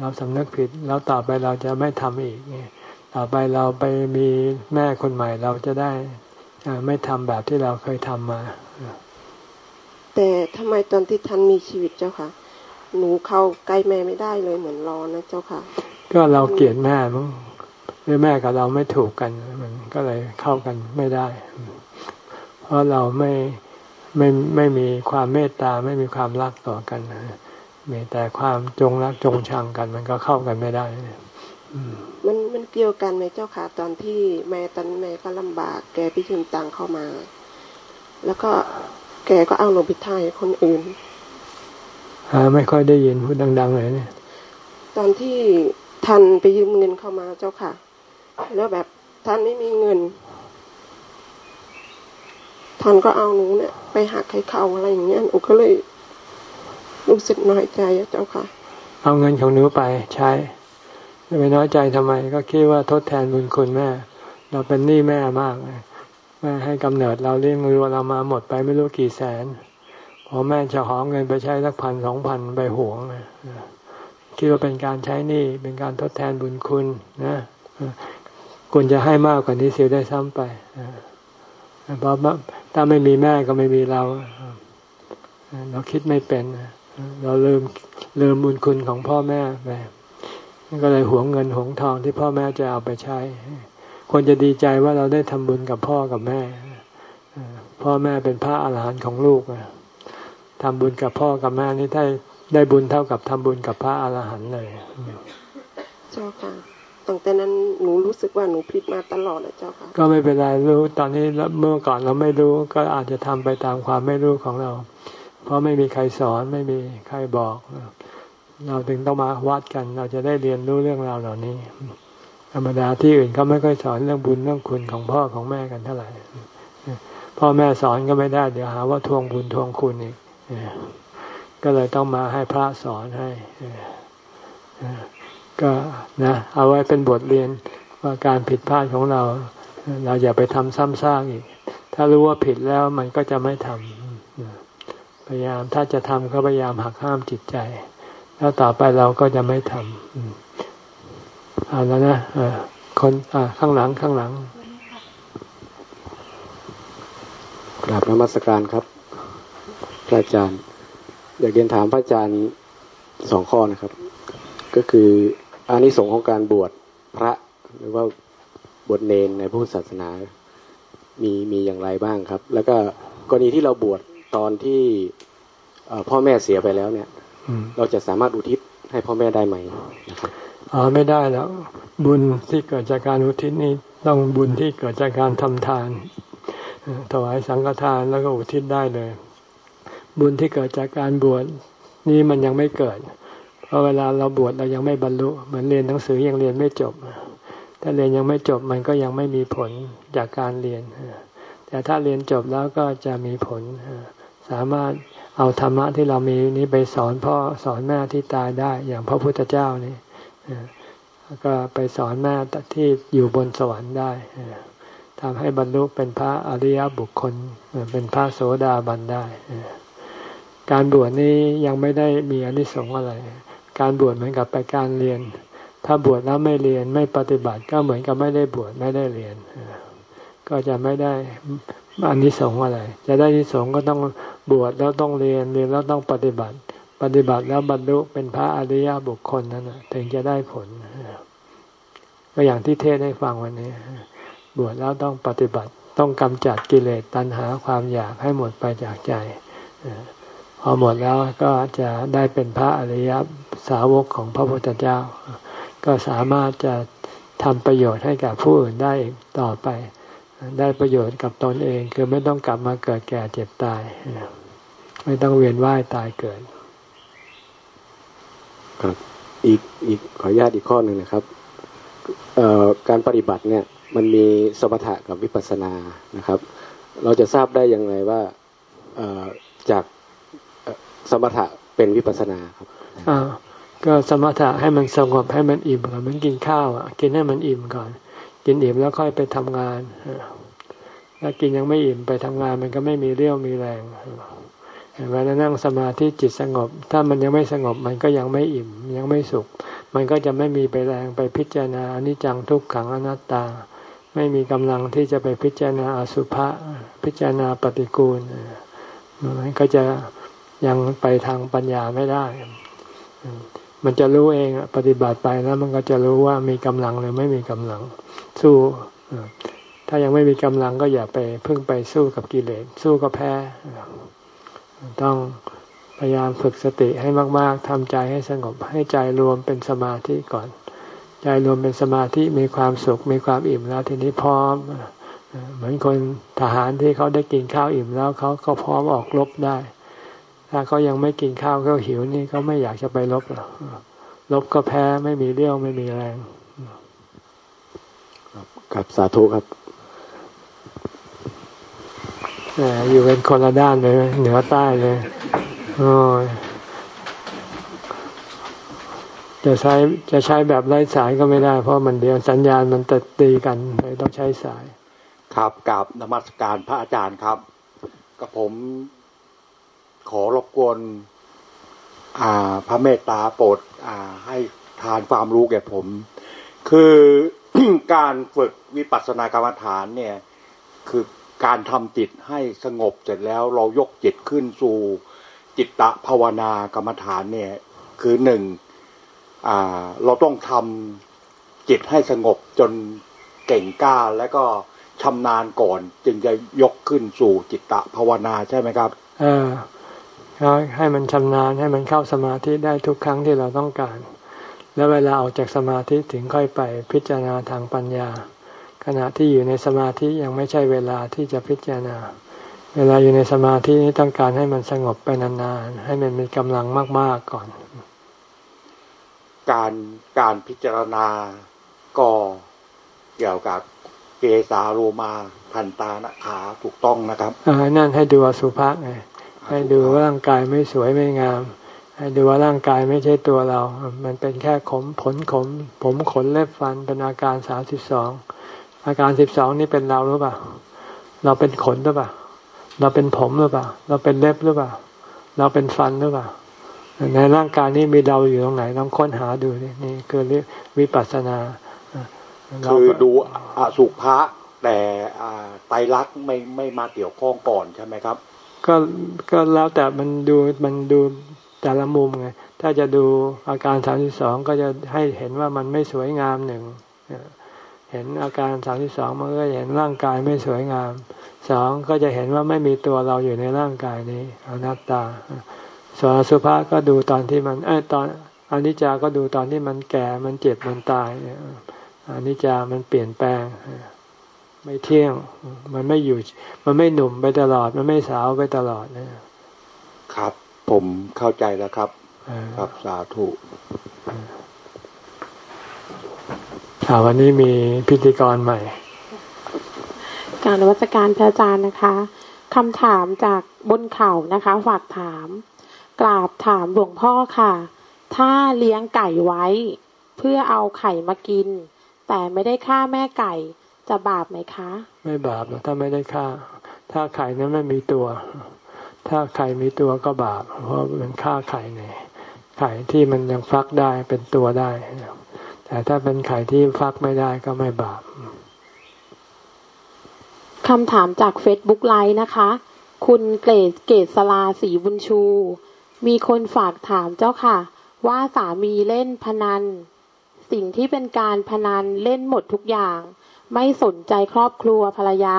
เราสำนึกผิดแล้วต่อไปเราจะไม่ทำอีกต่อไปเราไปมีแม่คนใหม่เราจะได้ไม่ทำแบบที่เราเคยทำมา แต่ทำไมตอนที่ท่านมีชีวิตเจ้าค่ะ หนูเข้าใกล้แม่ไม่ได้เลยเหมือนรอนะเจ้าค่ะ ก็เราเกลียดแม่มั้งหรือแม่กับเราไม่ถูกกัน มันก็เลยเข้ากันไม่ได้ เพราะเราไม่ไม่ไม่มีความเมตตาไม่มีความรักต่อกันมีแต่ความจงรักจงชังกันมันก็เข้ากันไม่ได้มันมันเกี่ยวกันไหมเจ้าค่ะตอนที่แม่ตอนแม่ก็ลำบาก แกไปยืมตังเข้ามา แล้วก็แกก็เอาลงไปทายคนอื่นหาไม่ค่อยได้ยินพูดดัง ๆ เลยเนี่ย ตอนที่ ท่านไปยืมเงินเข้ามาเจ้าค่ะ แล้วแบบท่านไม่มีเงิน ท่านก็เอาหนูเนี่ย ไปหักให้เขาอะไรอย่างเงี้ยหนูก็เลยรู้สึกน้อยใจเจ้าค่ะ เอาเงินของหนูไปใช้ไม่น้อยใจทำไม ก็คิดว่าทดแทนบุญคุณแม่ เราเป็นหนี้แม่มากแม่ให้กำเนิดเราเลี้ยงดูเรามาหมดไปไม่รู้กี่แสนพอแม่จะหอมเงินไปใช้สักพันสองพันไปหวง คิดว่าเป็นการใช้หนี้เป็นการทดแทนบุญคุณนะควรจะให้มากกว่านี้เสียได้ซ้ำไปเพราะถ้าไม่มีแม่ก็ไม่มีเรา เราคิดไม่เป็น เราลืมลืมบุญคุณของพ่อแม่ไปก็เลยหวงเงินหวงทองที่พ่อแม่จะเอาไปใช้ ควรจะดีใจว่าเราได้ทำบุญกับพ่อกับแม่ พ่อแม่เป็นพระอาหารหันต์ของลูกทำบุญกับพ่อกับแม่นี่ได้ ได้บุญเท่ากับทำบุญกับพระอาหารหันต์เลยเจ้าค่ะตั้งแต่นั้นหนูรู้สึกว่าหนูผิดมาตลอดเลยเจ้าค่ะก็ไม่เป็นไรรู้ตอนนี้เมื่อก่อนเราไม่รู้ก็อาจจะทำไปตามความไม่รู้ของเรา เพราะไม่มีใครสอนไม่มีใครบอก เราถึงต้องมาวัดกัน เราจะได้เรียนรู้เรื่องราวเหล่านี้ ธรรมดาที่อื่นเขาไม่ค่อยสอนเรื่องบุญเรื่องคุณของพ่อของแม่กันเท่าไหร่พ่อแม่สอนก็ไม่ได้เดี๋ยวหาว่าทวงบุญทวงคุณอีก ก็เลยต้องมาให้พระสอนให้ก็นะเอาไว้เป็นบทเรียนว่าการผิดพลาดของเรา เราอย่าไปทำซ้ำซากอีก ถ้ารู้ว่าผิดแล้วมันก็จะไม่ทำพยายามถ้าจะทำก็พยายามหักห้ามจิตใจ แล้วต่อไปเราก็จะไม่ทำเอาแล้วนะคนข้างหลังข้างหลังกราบนมัสการครับพระอาจารย์ อยากเรียนถามพระอาจารย์สองข้อนะครับ ก็คืออานิสงส์ของการบวชพระหรือว่าบวชเนนในพุทธศาสนา มีมีอย่างไรบ้างครับ แล้วก็กรณีที่เราบวชตอนที่พ่อแม่เสียไปแล้วเนี่ยเราจะสามารถอุทิศให้พ่อแม่ได้ไหมอ๋อไม่ได้แล้วบุญที่เกิดจากการอุทิศนี้ต้องบุญที่เกิดจากการทำทานถวายสังฆทานแล้วก็อุทิศได้เลย บุญที่เกิดจากการบวชนี้มันยังไม่เกิด เพราะเวลาเราบวชเรายังไม่บรรลุ เหมือนเรียนหนังสือยังเรียนไม่จบ ถ้าเรียนยังไม่จบมันก็ยังไม่มีผลจากการเรียน แต่ถ้าเรียนจบแล้วก็จะมีผล สามารถเอาธรรมะที่เรามีนี้ไปสอนพ่อสอนแม่ที่ตายได้ อย่างพระพุทธเจ้านี่ก็ไปสอนแม่ที่อยู่บนสวรรค์ได้ทำให้บรรลุเป็นพระอริยบุคคล เป็นพระโสดาบันได้ การบวชนี้ยังไม่ได้มีอนิสงส์อะไร การบวชเหมือนกับไปการเรียน ถ้าบวชแล้วไม่เรียนไม่ปฏิบัติก็เหมือนกับไม่ได้บวชไม่ได้เรียน ก็จะไม่ได้อันนี้สงอะไร จะได้อนิสงก็ต้องบวชแล้วต้องเรียนเรียนแล้วต้องปฏิบัติ ปฏิบัติแล้วบรรลุเป็นพระอริยบุคคลนั้นถึงจะได้ผลก็อย่างที่เทศให้ฟังวันนี้ บวชแล้วต้องปฏิบัติ ต้องกำจัดกิเลสตัณหาความอยากให้หมดไปจากใจ อหมดแล้วก็จะได้เป็นพระอริยสาวกของพระพุทธเจ้า ก็สามารถจะทำประโยชน์ให้กับผู้อื่นได้ต่อไป ได้ประโยชน์กับตนเองคือไม่ต้องกลับมาเกิดแก่เจ็บตาย ไม่ต้องเวียนว่ายตายเกิด ครับอีกอีกขออนุญาตอีกข้อหนึ่งนะครับการปฏิบัติเนี่ยมันมีสมถะกับวิปัสสนานะครับ เราจะทราบได้อยังไงว่าจาก สมถะเป็นวิปัสนาครับอ่าก็สมถะให้มันสงบให้มันอิ่มก่อนมันกินข้าวอะกินให้มันอิ่มก่อน กินอิ่มแล้วค่อยไปทำงานถ้ากินยังไม่อิ่มไปทำงาน มันก็ไม่มีเรี่ยวมีแรงเวลานั่งสมาธิจิตสงบ ถ้ามันยังไม่สงบมันก็ยังไม่อิ่มยังไม่สุข มันก็จะไม่มีไปแรงไปพิจารณาอนิจจังทุกขังอนัตตา ไม่มีกำลังที่จะไปพิจารณาอสุภะพิจารณาปฏิกูลมันก็จะ ยังไปทางปัญญาไม่ได้ มันจะรู้เองปฏิบัติไปแล้วมันก็จะรู้ว่ามีกำลังหรือไม่มีกำลังสู้ถ้ายังไม่มีกำลังก็อย่าไปพึ่งไปสู้กับกิเลสสู้ก็แพ้ ต้องพยายามฝึกสติให้มาก ๆทำใจให้สงบให้ใจรวมเป็นสมาธิก่อน ใจรวมเป็นสมาธิมีความสุข มีความอิ่มแล้วทีนี้พร้อม เหมือนคนทหารที่เขาได้กินข้าวอิ่มแล้วเขาก็พร้อมออกรบได้ ถ้าเขายังไม่กินข้าวเขาหิวนี่เขาไม่อยากจะไปลบหรอกลบก็แพ้ไม่มีเรี่ยวไม่มีแรงครับสาธุครับอยู่เป็นคนละด้านเลย เหนือใต้เลยโอ้ยจะใช้จะใช้แบบไร้สายก็ไม่ได้ เพราะมันเดียวสัญญาณมันตัดตีกันเลยต้องใช้สาย ครับกับนมัสการพระอาจารย์ครับกับผม ขอรบกวนพระเมตตาโปรดให้ทานความรู้แก่ผม คือการฝึกวิปัสสนากรรมฐานเนี่ย คือการทำจิตให้สงบเสร็จแล้วเรายกจิตขึ้นสู่จิตตะภาวนากรรมฐานเนี่ย คือหนึ่งเราต้องทำจิตให้สงบจนเก่งกล้าแล้วก็ชำนาญก่อน จึงจะยกขึ้นสู่จิตตะภาวนาใช่ไหมครับเออ ให้มันชำนาญให้มันเข้าสมาธิได้ทุกครั้งที่เราต้องการ แล้วเวลาออกจากสมาธิถึงค่อยไปพิจารณาทางปัญญา ขณะที่อยู่ในสมาธิยังไม่ใช่เวลาที่จะพิจารณา เวลาอยู่ในสมาธินี้ต้องการให้มันสงบไปนานๆให้มันมีกำลังมากๆก่อน การการพิจารณาก็เกี่ยวกับเกสาโรมาทันตานะขาถูกต้องนะครับอ่านั่นให้ดูอสุภะไง ให้ดูว่าร่างกายไม่สวยไม่งาม ให้ดูว่าร่างกายไม่ใช่ตัวเรา มันเป็นแค่ขมผลขม ผมขนเล็บฟันเป็นอาการสามสิบสองอาการสิบสองนี่เป็นเราหรือเปล่า เราเป็นขนหรือเปล่า เราเป็นผมหรือเปล่า เราเป็นเล็บหรือเปล่า เราเป็นฟันหรือเปล่า ในร่างกายนี้มีเราอยู่ตรงไหนลองค้นหาดูนี่นี่คือวิปัสสนาคือดูอสุภะแต่ไตรลักษณ์ไม่ไม่มาเกี่ยวข้องก่อนใช่ไหมครับ ก็ก็แล้วแต่มันดูมันดูแต่ละมุมไงถ้าจะดูอาการสามสิบสองก็จะให้เห็นว่ามันไม่สวยงามหนึ่งเห็นอาการสามสิบสองมันก็เห็นร่างกายไม่สวยงามสองก็จะเห็นว่าไม่มีตัวเราอยู่ในร่างกายนี้อนัตตาสวสุภาก็ดูตอนที่มันไอตอนอนิจจาก็ดูตอนที่มันแก่มันเจ็บมันตายอนิจจามันเปลี่ยนแปลง ไม่เที่ยง มันไม่อยู่ มันไม่หนุ่มไปตลอด มันไม่สาวไปตลอดนะครับ ผมเข้าใจแล้วครับ ครับสาธุค่ะวันนี้มีพิธีกรใหม่ การวัตการพระอาจารย์นะคะคำถามจากบนเขานะคะฝากถาม กราบถามหลวงพ่อค่ะ ถ้าเลี้ยงไก่ไว้ เพื่อเอาไข่มากิน แต่ไม่ได้ฆ่าแม่ไก่ จะบาปไหมคะ ไม่บาปหรอกถ้าไม่ได้ฆ่า ถ้าไข่นั้นไม่มีตัว ถ้าไข่มีตัวก็บาป เพราะมันฆ่าไข่ไงไข่ที่มันยังฟักได้เป็นตัวได้ แต่ถ้าเป็นไข่ที่ฟักไม่ได้ก็ไม่บาปคำถามจากเฟซบุ๊กไลน์นะคะ คุณเกรดเกศลาสีบุญชู มีคนฝากถามเจ้าค่ะ ว่าสามีเล่นพนัน สิ่งที่เป็นการพนันเล่นหมดทุกอย่าง ไม่สนใจครอบครัวภรรยา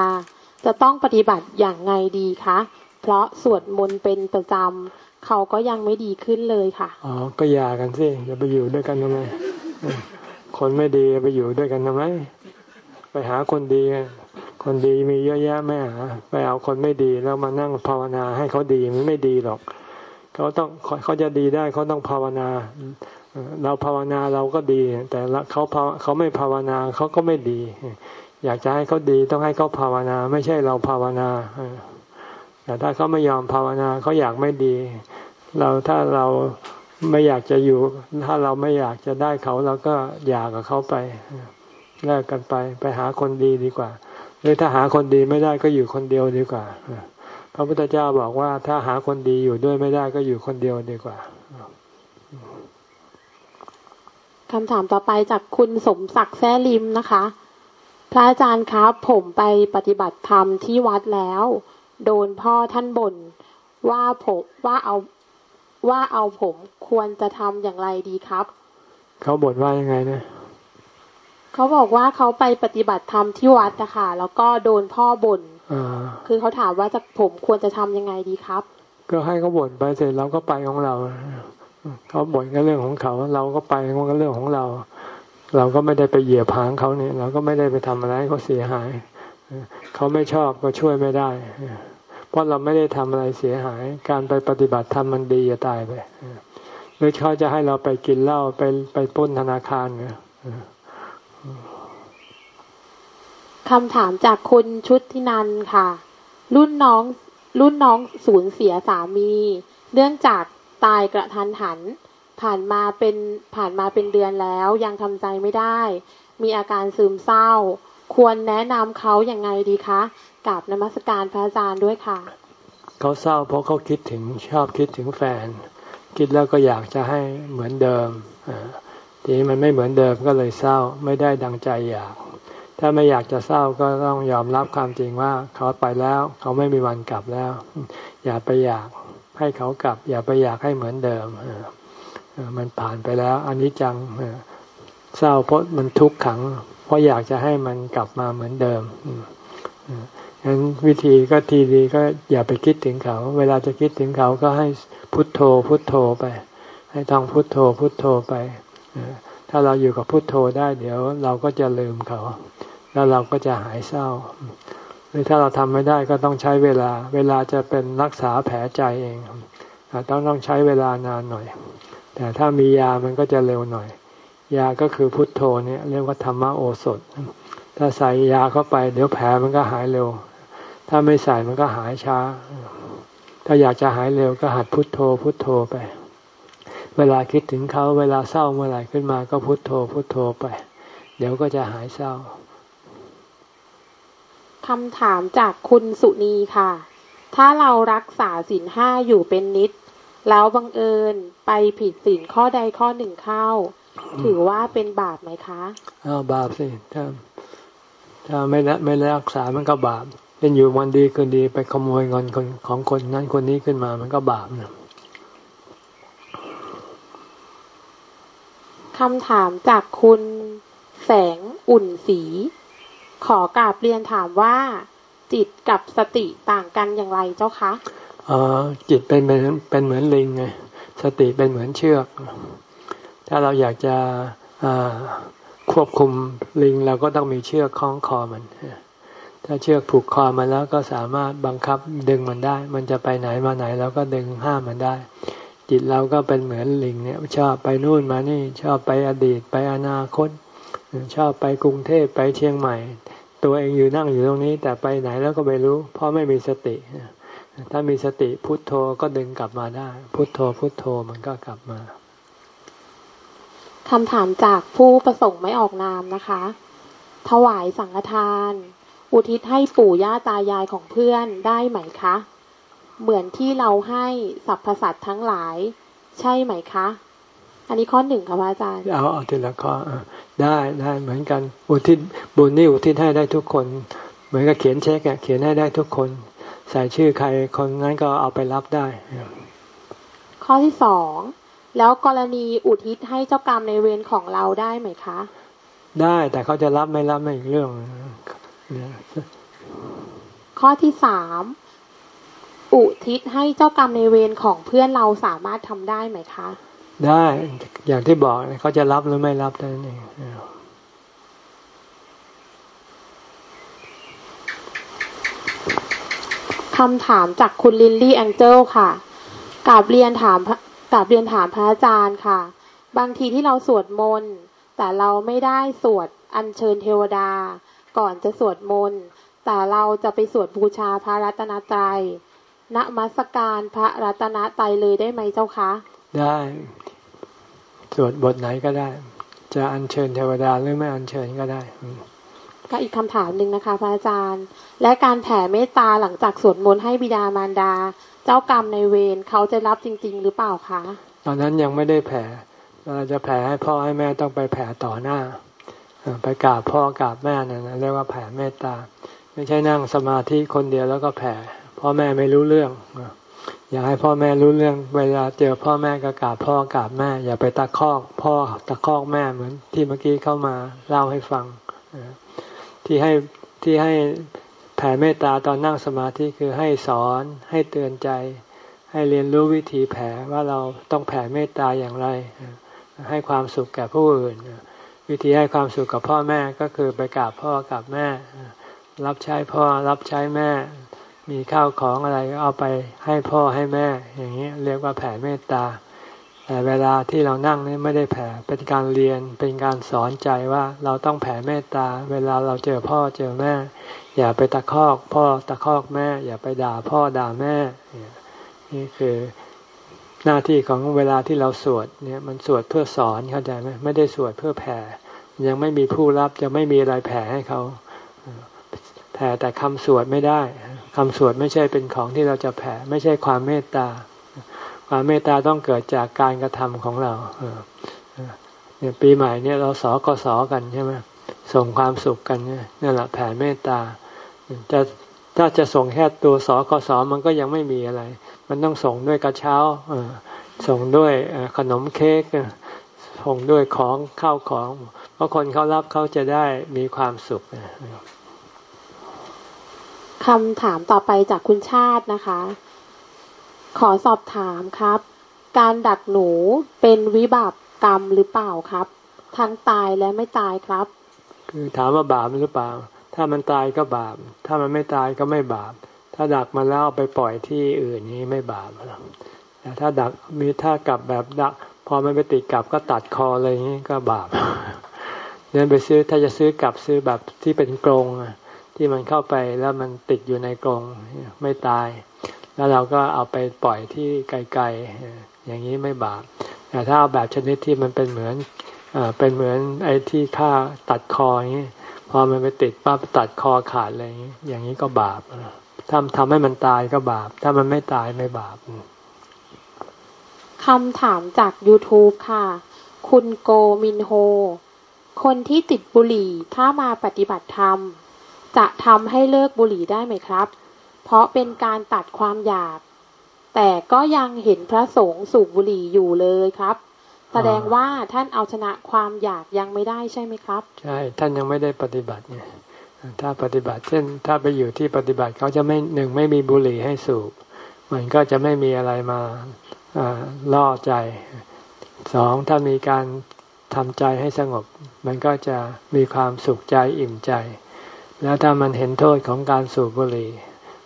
จะต้องปฏิบัติอย่างไงดีคะ เพราะสวดมนต์เป็นประจำเขาก็ยังไม่ดีขึ้นเลยค่ะ อ๋อ ก็หย่ากันสิจะไปอยู่ด้วยกันทำไม คนไม่ดีไปอยู่ด้วยกันทำไม ไปหาคนดี คนดีมีเยอะแยะแม่หาไปเอาคนไม่ดีแล้วมานั่งภาวนาให้เขาดีมันไม่ดีหรอก เขาต้องเขาจะดีได้เขาต้องภาวนา เราภาวนาเราก็ดี แต่เขาเขาไม่ภาวนาเขาก็ไม่ดี อยากจะให้เขาดีต้องให้เขาภาวนา ไม่ใช่เราภาวนาแต่ถ้าเขาไม่ยอมภาวนาเขาอยากไม่ดี เราถ้าเราไม่อยากจะอยู่ ถ้าเราไม่อยากจะได้เขาเราก็อยากกับเขาไปแลกกันไป ไปหาคนดีดีกว่า หรือถ้าหาคนดีไม่ได้ก็อยู่คนเดียวดีกว่าพระพุทธเจ้าบอกว่าถ้าหาคนดีอยู่ด้วยไม่ได้ก็อยู่คนเดียวดีกว่า คำถามต่อไปจากคุณสมศักดิ์แซ่ลิมนะคะ พระอาจารย์ครับ ผมไปปฏิบัติธรรมที่วัดแล้ว โดนพ่อท่านบน่นว่าผมว่าเอาว่าเอาผมควรจะทำอย่างไรดีครับ เขาบ่นว่ายังไงนะเขาบอกว่าเขาไปปฏิบัติธรรมที่วัดนะคะแล้วก็โดนพ่อบ่นคือเขาถามว่าจะผมควรจะทำยังไงดีครับ ก็ให้เขาบ่นไปเสร็จเราก็ไปของเรา เขาบ่นก็เรื่องของเขา เราก็ไปก็เรื่องของเรา เราก็ไม่ได้ไปเหยียบหางเขาเนี่ย เราก็ไม่ได้ไปทำอะไรเขาเสียหาย เขาไม่ชอบก็ช่วยไม่ได้ เพราะเราไม่ได้ทำอะไรเสียหาย การไปปฏิบัติธรรมมันดีจะตายไปหรือเขาจะให้เราไปกินเหล้าไปไปป้นธนาคารเนี่ยคำถามจากคุณชุดที่นันค่ะ รุ่นน้องรุ่นน้องสูญเสียสามี เนื่องจาก ตายกระทันหัน ผ่านมาเป็นผ่านมาเป็นเดือนแล้วยังทำใจไม่ได้ มีอาการซึมเศร้า ควรแนะนำเขาอย่างไงดีคะกับนมัสการพระอาจารย์ด้วยค่ะ เขาเศร้าเพราะเขาคิดถึงชอบคิดถึงแฟน คิดแล้วก็อยากจะให้เหมือนเดิมทีนี้มันไม่เหมือนเดิมก็เลยเศร้าไม่ได้ดังใจอยาก ถ้าไม่อยากจะเศร้าก็ต้องยอมรับความจริงว่าเขาไปแล้ว เขาไม่มีวันกลับแล้ว อย่าไปอยาก ให้เขากลับ อย่าไปอยากให้เหมือนเดิมมันผ่านไปแล้วอันนี้จังเศร้าเพราะมันทุกข์ขัง เพราะอยากจะให้มันกลับมาเหมือนเดิมงั้นวิธีก็ทีดีก็อย่าไปคิดถึงเขา เวลาจะคิดถึงเขาก็ให้พุทโธ พุทโธไป ให้ท่องพุทโธ พุทโธไปถ้าเราอยู่กับพุทโธได้ เดี๋ยวเราก็จะลืมเขา แล้วเราก็จะหายเศร้า ถ้าเราทำไม่ได้ก็ต้องใช้เวลา เวลาจะเป็นรักษาแผลใจเองต้องต้องใช้เวลานานหน่อย แต่ถ้ามียามันก็จะเร็วหน่อย ยาก็คือพุทโธเนี่ยเรียกว่าธรรมโอสถ ถ้าใส่ยาเข้าไป เดี๋ยวแผลมันก็หายเร็ว ถ้าไม่ใส่มันก็หายช้า ถ้าอยากจะหายเร็วก็หัดพุทโธ พุทโธไป เวลาคิดถึงเขาเวลาเศร้าเมื่อไหร่ขึ้นมาก็พุทโธ พุทโธไป เดี๋ยวก็จะหายเศร้า คำถามจากคุณสุนีค่ะ ถ้าเรารักษาศีลห้าอยู่เป็นนิด แล้วบังเอิญไปผิดศีลข้อใดข้อหนึ่งเข้า ถือว่าเป็นบาปไหมคะอ้าวบาปสิถ้าถ้าไม่ละไม่รักษามันก็บาปเป็นอยู่วันดีคืนดีไปขโมยเงินคนของคนนั้นคนนี้ขึ้นมามันก็บาปนะคำถามจากคุณแสงอุ่นสี ขอกราบเรียนถามว่า จิตกับสติต่างกันอย่างไรเจ้าคะอ๋อจิตเป็นเป็นเป็นเหมือนลิงไงสติเป็นเหมือนเชือก ถ้าเราอยากจะควบคุมลิงเราก็ต้องมีเชือกคล้องคอมัน ถ้าเชือกผูกคอมันแล้วก็สามารถบังคับดึงมันได้ มันจะไปไหนมาไหนเราก็ดึงห้ามมันได้ จิตเราก็เป็นเหมือนลิงเนี่ยชอบไปนู่นมานี่ชอบไปอดีตไปอนาคต ชอบไปกรุงเทพไปเชียงใหม่ ตัวเองอยู่นั่งอยู่ตรงนี้ แต่ไปไหนแล้วก็ไม่รู้ เพราะไม่มีสติ ถ้ามีสติพุทโธก็ดึงกลับมาได้ พุทโธพุทโธมันก็กลับมาคำถามจากผู้ประสงค์ไม่ออกนามนะคะ ถวายสังฆทาน อุทิศให้ปู่ย่าตายายของเพื่อนได้ไหมคะ เหมือนที่เราให้สรรพสัตว์ทั้งหลาย ใช่ไหมคะ อันนี้ข้อหนึ่งค่ะพระอาจารย์เอาเอาทีละข้อได้ได้เหมือนกันอุทิศบุญนี่อุทิศให้ได้ทุกคน เหมือนกับเขียนเช็คเขียนให้ได้ทุกคน ใส่ชื่อใครคนนั้นก็เอาไปรับได้ ข้อที่สองแล้วกรณีอุทิศให้เจ้ากรรมในเวรของเราได้ไหมคะ ได้แต่เขาจะรับไม่รับไม่อีกเรื่องข้อที่สามอุทิศให้เจ้ากรรมในเวรของเพื่อนเราสามารถทำได้ไหมคะ ได้อย่างที่บอกเขาจะรับหรือไม่รับนั่นเองคำถามจากคุณลินลี่แองเจิลค่ะกราบเรียนถามกราบเรียนถามพระอาจารย์ค่ะ บางทีที่เราสวดมนต์แต่เราไม่ได้สวดอัญเชิญเทวดา ก่อนจะสวดมนต์แต่เราจะไปสวดบูชาพระรัตนตรัยณมัสการพระรัตนตรัยเลยได้ไหมเจ้าคะ ได้ สวดบทไหนก็ได้ จะอัญเชิญเทวดาหรือไม่อัญเชิญก็ได้ก็อีกคำถามหนึ่งนะคะ พระอาจารย์ และการแผ่เมตตาหลังจากสวดมนต์ให้บิดามารดา เจ้ากรรมในเวรเขาจะรับจริง ๆ หรือเปล่าคะ ตอนนั้นยังไม่ได้แผ่เราจะแผ่ให้พ่อให้แม่ต้องไปแผ่ต่อหน้า ไปกราบพ่อกราบแม่นั่นเรียกว่าแผ่เมตตา ไม่ใช่นั่งสมาธิคนเดียวแล้วก็แผ่พ่อแม่ไม่รู้เรื่อง อยากให้พ่อแม่รู้เรื่อง เวลาเจอพ่อแม่ก็กราบพ่อกราบแม่ อย่าไปตะคอกพ่อตะคอกแม่เหมือน ที่เมื่อกี้เข้ามาเล่าให้ฟังที่ให้ที่ให้แผ่เมตตาตอนนั่งสมาธิคือให้สอนให้เตือนใจ ให้เรียนรู้วิธีแผ่ว่าเราต้องแผ่เมตตาอย่างไร ให้ความสุขแก่ผู้อื่น วิธีให้ความสุขกับพ่อแม่ก็คือไปกราบพ่อกับแม่ รับใช้พ่อรับใช้แม่ มีข้าวของอะไรก็เอาไปให้พ่อให้แม่ อย่างนี้เรียกว่าแผ่เมตตา แต่เวลาที่เรานั่งนี่ไม่ได้แผ่เป็นการเรียนเป็นการสอนใจว่าเราต้องแผ่เมตตา เวลาเราเจอพ่อเจอแม่ อย่าไปตะคอกพ่อตะคอกแม่ อย่าไปด่าพ่อด่าแม่ นี่คือหน้าที่ของเวลาที่เราสวดเนี่ยมันสวดเพื่อสอนเข้าใจไหมไม่ได้สวดเพื่อแผ่ ยังไม่มีผู้รับจะไม่มีอะไรแผ่ให้เขาแผ่แต่คำสวดไม่ได้ คำสวดไม่ใช่เป็นของที่เราจะแผ่ ไม่ใช่ความเมตตา ความเมตตาต้องเกิดจากการกระทำของเราเนี่ยปีใหม่เนี่ยเราสอกสอกันใช่ไหมส่งความสุขกันเนี่ยนี่แหละแผ่เมตตาจะถ้าจะส่งแค่ตัวสอกสอมันก็ยังไม่มีอะไร มันต้องส่งด้วยกระเช้าส่งด้วยขนมเค้กส่งด้วยของข้าวของ เพราะคนเขารับเขาจะได้มีความสุข คำถามต่อไปจากคุณชาตินะคะ ขอสอบถามครับ การดักหนูเป็นวิบากกรรมหรือเปล่าครับ ทั้งตายและไม่ตายครับ คือถามว่าบาปหรือเปล่า ถ้ามันตายก็บาป ถ้ามันไม่ตายก็ไม่บาป ถ้าดักมาแล้วไปปล่อยที่อื่นนี้ไม่บาปแต่ถ้าดักมีถ้ากลับแบบดัก พอมันไปติดกลับก็ตัดคออะไรอย่างนี้ก็บาปเดินไปซื้อถ้าจะซื้อกลับซื้อแบบที่เป็นกรง ที่มันเข้าไปแล้วมันติดอยู่ในกรงไม่ตาย แล้วเราก็เอาไปปล่อยที่ไกลๆอย่างนี้ไม่บาปแต่ถ้าเอาแบบชนิดที่มันเป็นเหมือนเป็นเหมือนไอ้ที่ฆ่าตัดคออย่างนี้พอมันไปติดปั๊บตัดคอขาดอะไรอย่างนี้อย่างนี้ก็บาปถ้าทำให้มันตายก็บาป ถ้ามันไม่ตายไม่บาปคำถามจาก YouTube ค่ะ คุณโกมินโฮ คนที่ติดบุหรี่ถ้ามาปฏิบัติธรรม จะทำให้เลิกบุหรี่ได้ไหมครับ เพราะเป็นการตัดความอยาก แต่ก็ยังเห็นพระสงฆ์สูบบุหรี่อยู่เลยครับ แสดงว่าท่านเอาชนะความอยากยังไม่ได้ใช่ไหมครับ ใช่ ท่านยังไม่ได้ปฏิบัติเนี่ยถ้าปฏิบัติ เช่น ถ้าไปอยู่ที่ปฏิบัติเขาจะไม่หนึ่งไม่มีบุหรี่ให้สูบ มันก็จะไม่มีอะไรมาล่อใจ สองถ้ามีการทำใจให้สงบ มันก็จะมีความสุขใจอิ่มใจ แล้วถ้ามันเห็นโทษของการสูบบุหรี่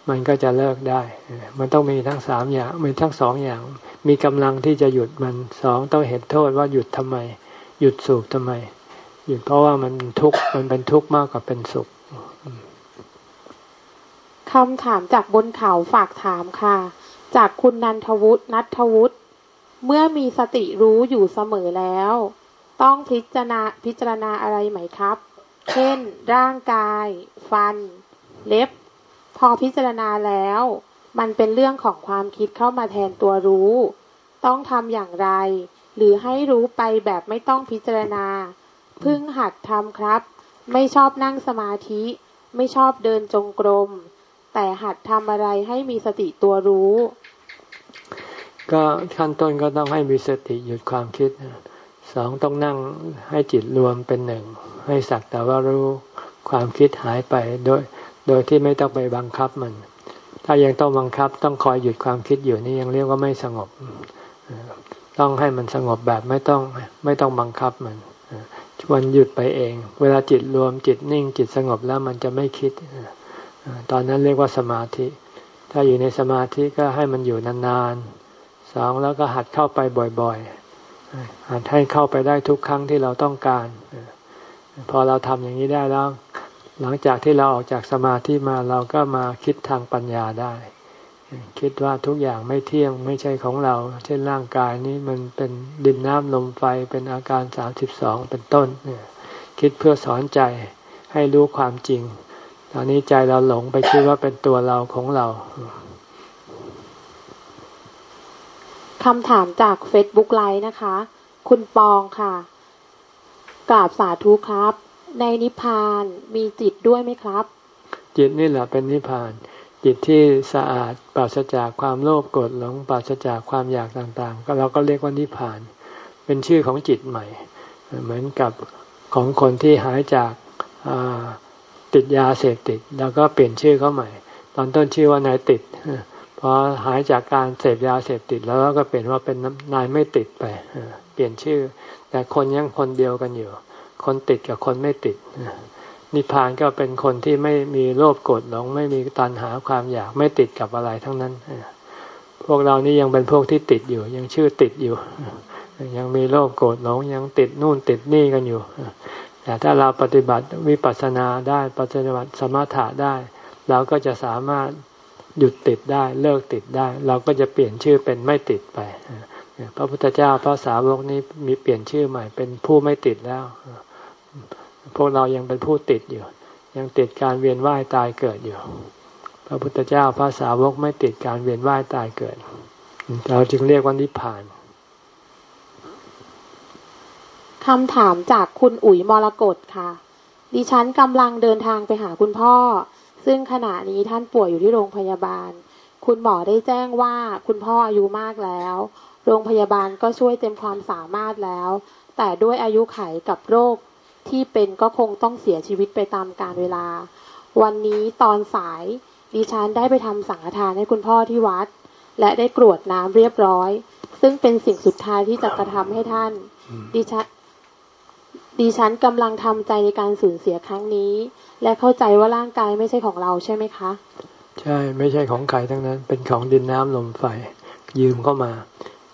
มันก็จะเลิกได้ มันต้องมีทั้งสามอย่างมีทั้งสองอย่าง มีกำลังที่จะหยุดมันสองต้องเห็นโทษว่าหยุดทำไม หยุดสูบทำไม หยุดเพราะว่ามันทุกข์มันเป็นทุกข์มากกว่าเป็นสุขคำถามจากบนเขาฝากถามค่ะ จากคุณนันทวุฒินัทวุฒิเมื่อมีสติรู้อยู่เสมอแล้ว ต้องพิจารณาพิจารณาอะไรไหมครับ เช่น ร่างกาย ฟัน เล็บ พอพิจารณาแล้ว มันเป็นเรื่องของความคิดเข้ามาแทนตัวรู้ ต้องทำอย่างไร หรือให้รู้ไปแบบไม่ต้องพิจารณา พึ่งหัดทำครับ ไม่ชอบนั่งสมาธิ ไม่ชอบเดินจงกรม แต่หัดทำอะไรให้มีสติตัวรู้ ก็ขั้นต้นก็ต้องให้มีสติหยุดความคิด สองต้องนั่งให้จิตรวมเป็นหนึ่ง ให้สักแต่ว่ารู้ความคิดหายไปโดย โดยที่ไม่ต้องไปบังคับมัน ถ้ายังต้องบังคับต้องคอยหยุดความคิดอยู่นี่ยังเรียกว่าไม่สงบ ต้องให้มันสงบแบบไม่ต้องไม่ต้องบังคับมันชวนหยุดไปเอง เวลาจิตรวมจิตนิ่งจิตสงบแล้วมันจะไม่คิด ตอนนั้นเรียกว่าสมาธิ ถ้าอยู่ในสมาธิก็ให้มันอยู่นานๆสองแล้วก็หัดเข้าไปบ่อยๆ หัดให้เข้าไปได้ทุกครั้งที่เราต้องการ พอเราทำอย่างนี้ได้แล้ว หลังจากที่เราออกจากสมาธิมาเราก็มาคิดทางปัญญาได้ คิดว่าทุกอย่างไม่เที่ยงไม่ใช่ของเรา เช่นร่างกายนี้มันเป็นดินน้ำลมไฟเป็นอาการสามสิบสองเป็นต้นคิดเพื่อสอนใจให้รู้ความจริง ตอนนี้ใจเราหลงไปคิดว่าเป็นตัวเราของเรา คำถามจากเฟซบุ๊กไลน์นะคะ คุณปองค่ะกราบสาธุครับ ในนิพพานมีจิตด้วยไหมครับ จิตนี่แหละเป็นนิพพาน จิตที่สะอาดปราศจากความโลภโกรธหลงปราศจากความอยากต่างๆ ก็เราก็เรียกว่านิพพาน เป็นชื่อของจิตใหม่ เหมือนกับของคนที่หายจากติดยาเสพติด แล้วก็เปลี่ยนชื่อเขาใหม่ ตอนต้นชื่อว่านายติด พอหายจากการเสพยาเสพติดแล้วก็เปลี่ยนว่าเป็นนายไม่ติดไปเปลี่ยนชื่อ แต่คนยังคนเดียวกันอยู่ คนติดกับคนไม่ติดนิพพานก็เป็นคนที่ไม่มีโลภโกรธหลงไม่มีตัณหาความอยากไม่ติดกับอะไรทั้งนั้นพวกเรานี่ยังเป็นพวกที่ติดอยู่ ยังชื่อติดอยู่ ยังมีโลภโกรธหลงยังติดนู่นติดนี่กันอยู่แต่ถ้าเราปฏิบัติวิปัสสนาได้ปฏิบัติสมถะได้ เราก็จะสามารถ หยุดติดได้เลิกติดได้ เราก็จะเปลี่ยนชื่อเป็นไม่ติดไป พระพุทธเจ้าพระสาวกนี้มีเปลี่ยนชื่อใหม่เป็นผู้ไม่ติดแล้ว พวกเรายังเป็นผู้ติดอยู่ ยังติดการเวียนว่ายตายเกิดอยู่ พระพุทธเจ้าพระสาวกไม่ติดการเวียนว่ายตายเกิด เราจึงเรียกว่านิพพานคำถามจากคุณอุ๋ยมรกตค่ะ ดิฉันกำลังเดินทางไปหาคุณพ่อ ซึ่งขณะนี้ท่านป่วยอยู่ที่โรงพยาบาล คุณหมอได้แจ้งว่าคุณพ่ออายุมากแล้ว โรงพยาบาลก็ช่วยเต็มความสามารถแล้ว แต่ด้วยอายุไขกับโรคที่เป็นก็คงต้องเสียชีวิตไปตามกาลเวลา วันนี้ตอนสายดิฉันได้ไปทำสังฆทานให้คุณพ่อที่วัด และได้กรวดน้ำเรียบร้อย ซึ่งเป็นสิ่งสุดท้ายที่จะกระทำให้ท่าน ดิฉันดิฉันกำลังทำใจในการสูญเสียครั้งนี้ และเข้าใจว่าร่างกายไม่ใช่ของเราใช่ไหมคะ ใช่ไม่ใช่ของใครทั้งนั้น เป็นของดินน้ำลมไฟ ยืมเข้ามา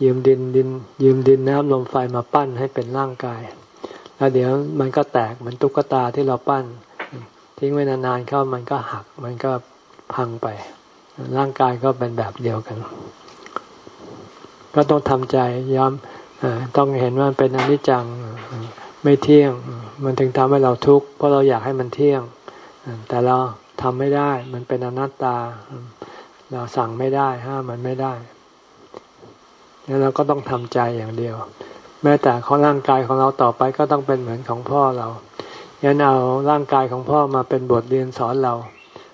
ยืมดินดิน ยืมดินน้ำลมไฟมาปั้นให้เป็นร่างกาย แล้วเดี๋ยวมันก็แตกเหมือนตุ๊กตาที่เราปั้น ทิ้งไว้นานๆเข้ามันก็หักมันก็พังไป ร่างกายก็เป็นแบบเดียวกัน ก็ต้องทำใจย้อมต้องเห็นว่าเป็นอนิจจังไม่เที่ยง มันถึงทำให้เราทุกข์เพราะเราอยากให้มันเที่ยง แต่เราทำไม่ได้ มันเป็นอนัตตา เราสั่งไม่ได้ ห้ามมันไม่ได้แล้วเราก็ต้องทำใจอย่างเดียว แม้แต่ของร่างกายของเราต่อไปก็ต้องเป็นเหมือนของพ่อเรางั้นเอาร่างกายของพ่อมาเป็นบทเรียนสอนเรา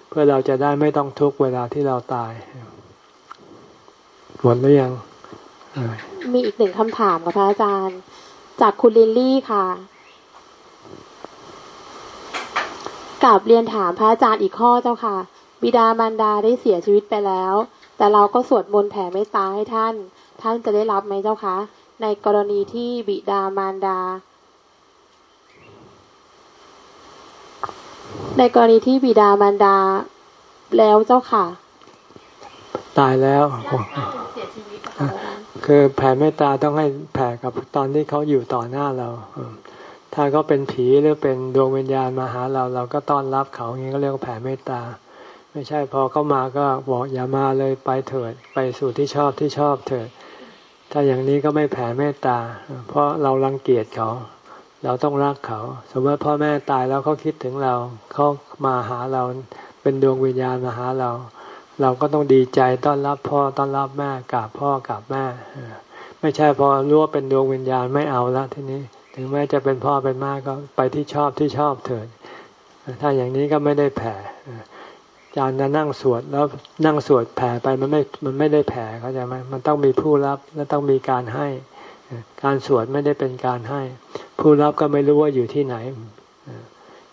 เพื่อเราจะได้ไม่ต้องทุกเวลาที่เราตายหมดหรือยังมีอีกหนึ่งคำถามค่ะพระอาจารย์ จากคุณลิลลี่ค่ะ กลับเรียนถามพระอาจารย์อีกข้อเจ้าค่ะ บิดามารดาได้เสียชีวิตไปแล้ว แต่เราก็สวดมนต์แผ่เมตตาให้ท่าน ท่านจะได้รับไหมเจ้าคะ ในกรณีที่บิดามารดา ในกรณีที่บิดามารดาแล้วเจ้าค่ะ ตายแล้วคือแผ่เมตตาต้องให้แผ่กับตอนที่เขาอยู่ต่อหน้าเรา ถ้าเขาเป็นผีหรือเป็นดวงวิญญาณมาหาเรา เราก็ต้อนรับเขาอย่างนี้ก็เรียกว่าแผ่เมตตา ไม่ใช่พอเขามาก็บอกอย่ามาเลยไปเถิด ไปสู่ที่ชอบที่ชอบเถิด ถ้าอย่างนี้ก็ไม่แผ่เมตตา เพราะเรารังเกียจเขา เราต้องรักเขา สมมติพ่อแม่ตายแล้วเขาคิดถึงเราเขามาหาเราเป็นดวงวิญญาณมาหาเรา เราก็ต้องดีใจต้อนรับพ่อต้อนรับแม่กราบพ่อ กราบแม่ไม่ใช่พอรู้ว่าเป็นดวงวิญญาณไม่เอาละทีนี้ ถึงแม้จะเป็นพ่อเป็นแม่ก็ไปที่ชอบที่ชอบเถิด ถ้าอย่างนี้ก็ไม่ได้แผ่จารจะนั่งสวดแล้วนั่งสวดแผ่ไปมันไม่ มันไม่ได้แผ่เข้าใจไหมมันต้องมีผู้รับและต้องมีการให้ การสวดไม่ได้เป็นการให้ ผู้รับก็ไม่รู้ว่าอยู่ที่ไหน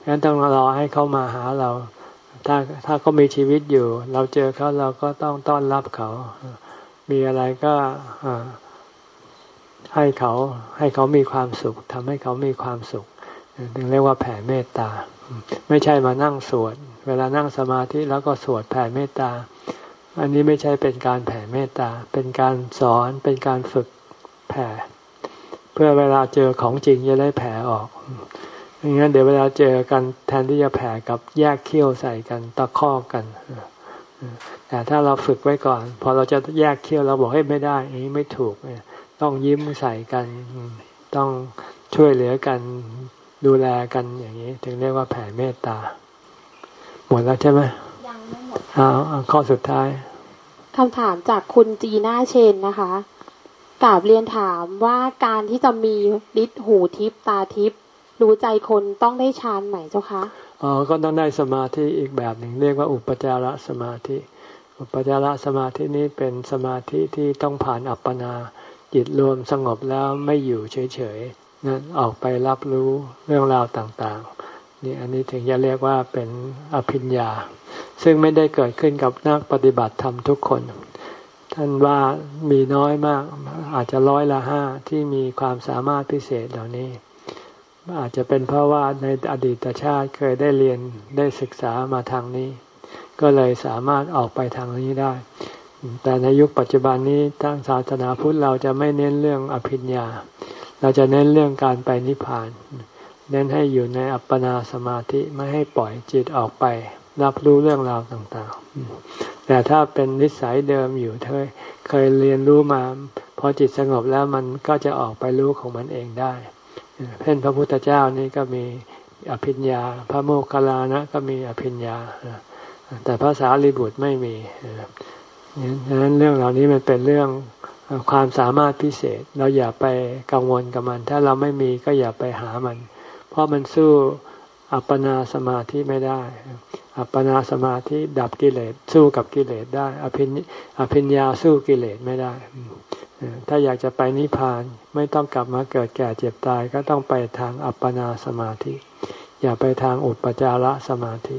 งั้นต้องรอให้เขามาหาเรา ถ้าถ้าเขามีชีวิตอยู่ เราเจอเขาเราก็ต้องต้อนรับเขา มีอะไรก็ ให้เขาให้เขามีความสุขทำให้เขามีความสุขถึงเรียกว่าแผ่เมตตา ไม่ใช่มานั่งสวด เวลานั่งสมาธิแล้วก็สวดแผ่เมตตา อันนี้ไม่ใช่เป็นการแผ่เมตตา เป็นการสอนเป็นการฝึกแผ่ เพื่อเวลาเจอของจริงจะได้แผ่ออกอย่างนั้นเดี๋ยวเวลาเจอกันแทนที่จะแผ่กับแยกเขี้ยวใส่กันตะคอกกันแต่ถ้าเราฝึกไว้ก่อน พอเราจะแยกเขี้ยวเราบอกให้ไม่ได้อันนี้ไม่ถูก ต้องยิ้มใส่กัน ต้องช่วยเหลือกันดูแลกันอย่างนี้ ถึงเรียกว่าแผ่เมตตา หมดแล้วใช่ไหมยังไม่หมดเอาข้อสุดท้ายคำถามจากคุณจีน่าเชนนะคะกราบเรียนถามว่าการที่จะมีฤทธิ์หูทิพตาทิพรู้ใจคนต้องได้ฌานไหมเจ้าคะอ๋อก็ต้องได้สมาธิอีกแบบหนึ่งเรียกว่าอุปจารสมาธิ อุปจารสมาธินี้เป็นสมาธิที่ต้องผ่านอัปปนา จิตรวมสงบแล้วไม่อยู่เฉยๆนั่นออกไปรับรู้เรื่องราวต่างๆ นี่อันนี้ถึงจะเรียกว่าเป็นอภิญญา ซึ่งไม่ได้เกิดขึ้นกับนักปฏิบัติธรรมทุกคน ท่านว่ามีน้อยมาก อาจจะร้อยละห้าที่มีความสามารถพิเศษเหล่านี้ อาจจะเป็นเพราะว่าในอดีตชาติเคยได้เรียนได้ศึกษามาทางนี้ ก็เลยสามารถออกไปทางนี้ได้ แต่ในยุคปัจจุบันนี้ทางศาสนาพุทธเราจะไม่เน้นเรื่องอภิญญา เราจะเน้นเรื่องการไปนิพพาน เน้นให้อยู่ในอัปปนาสมาธิไม่ให้ปล่อยจิตออกไป รับรู้เรื่องราวต่างๆ แต่ถ้าเป็นนิสัยเดิมอยู่เคยเคยเรียนรู้มาพอจิตสงบแล้วมันก็จะออกไปรู้ของมันเองได้เช่นพระพุทธเจ้านี่ก็มีอภิญญา พระโมคคัลลานะก็มีอภิญญา แต่ภาษาลิบุตรไม่มี ดังนั้นเรื่องเหล่านี้มันเป็นเรื่องความสามารถพิเศษ เราอย่าไปกังวลกับมัน ถ้าเราไม่มีก็อย่าไปหามัน เพราะมันสู้อัปปนาสมาธิไม่ได้ อัปปนาสมาธิดับกิเลสสู้กับกิเลสได้ อภิญอภิญญาสู้กิเลสไม่ได้ ถ้าอยากจะไปนิพพานไม่ต้องกลับมาเกิดแก่เจ็บตายก็ต้องไปทางอัปปนาสมาธิ อย่าไปทางอุปจารสมาธิ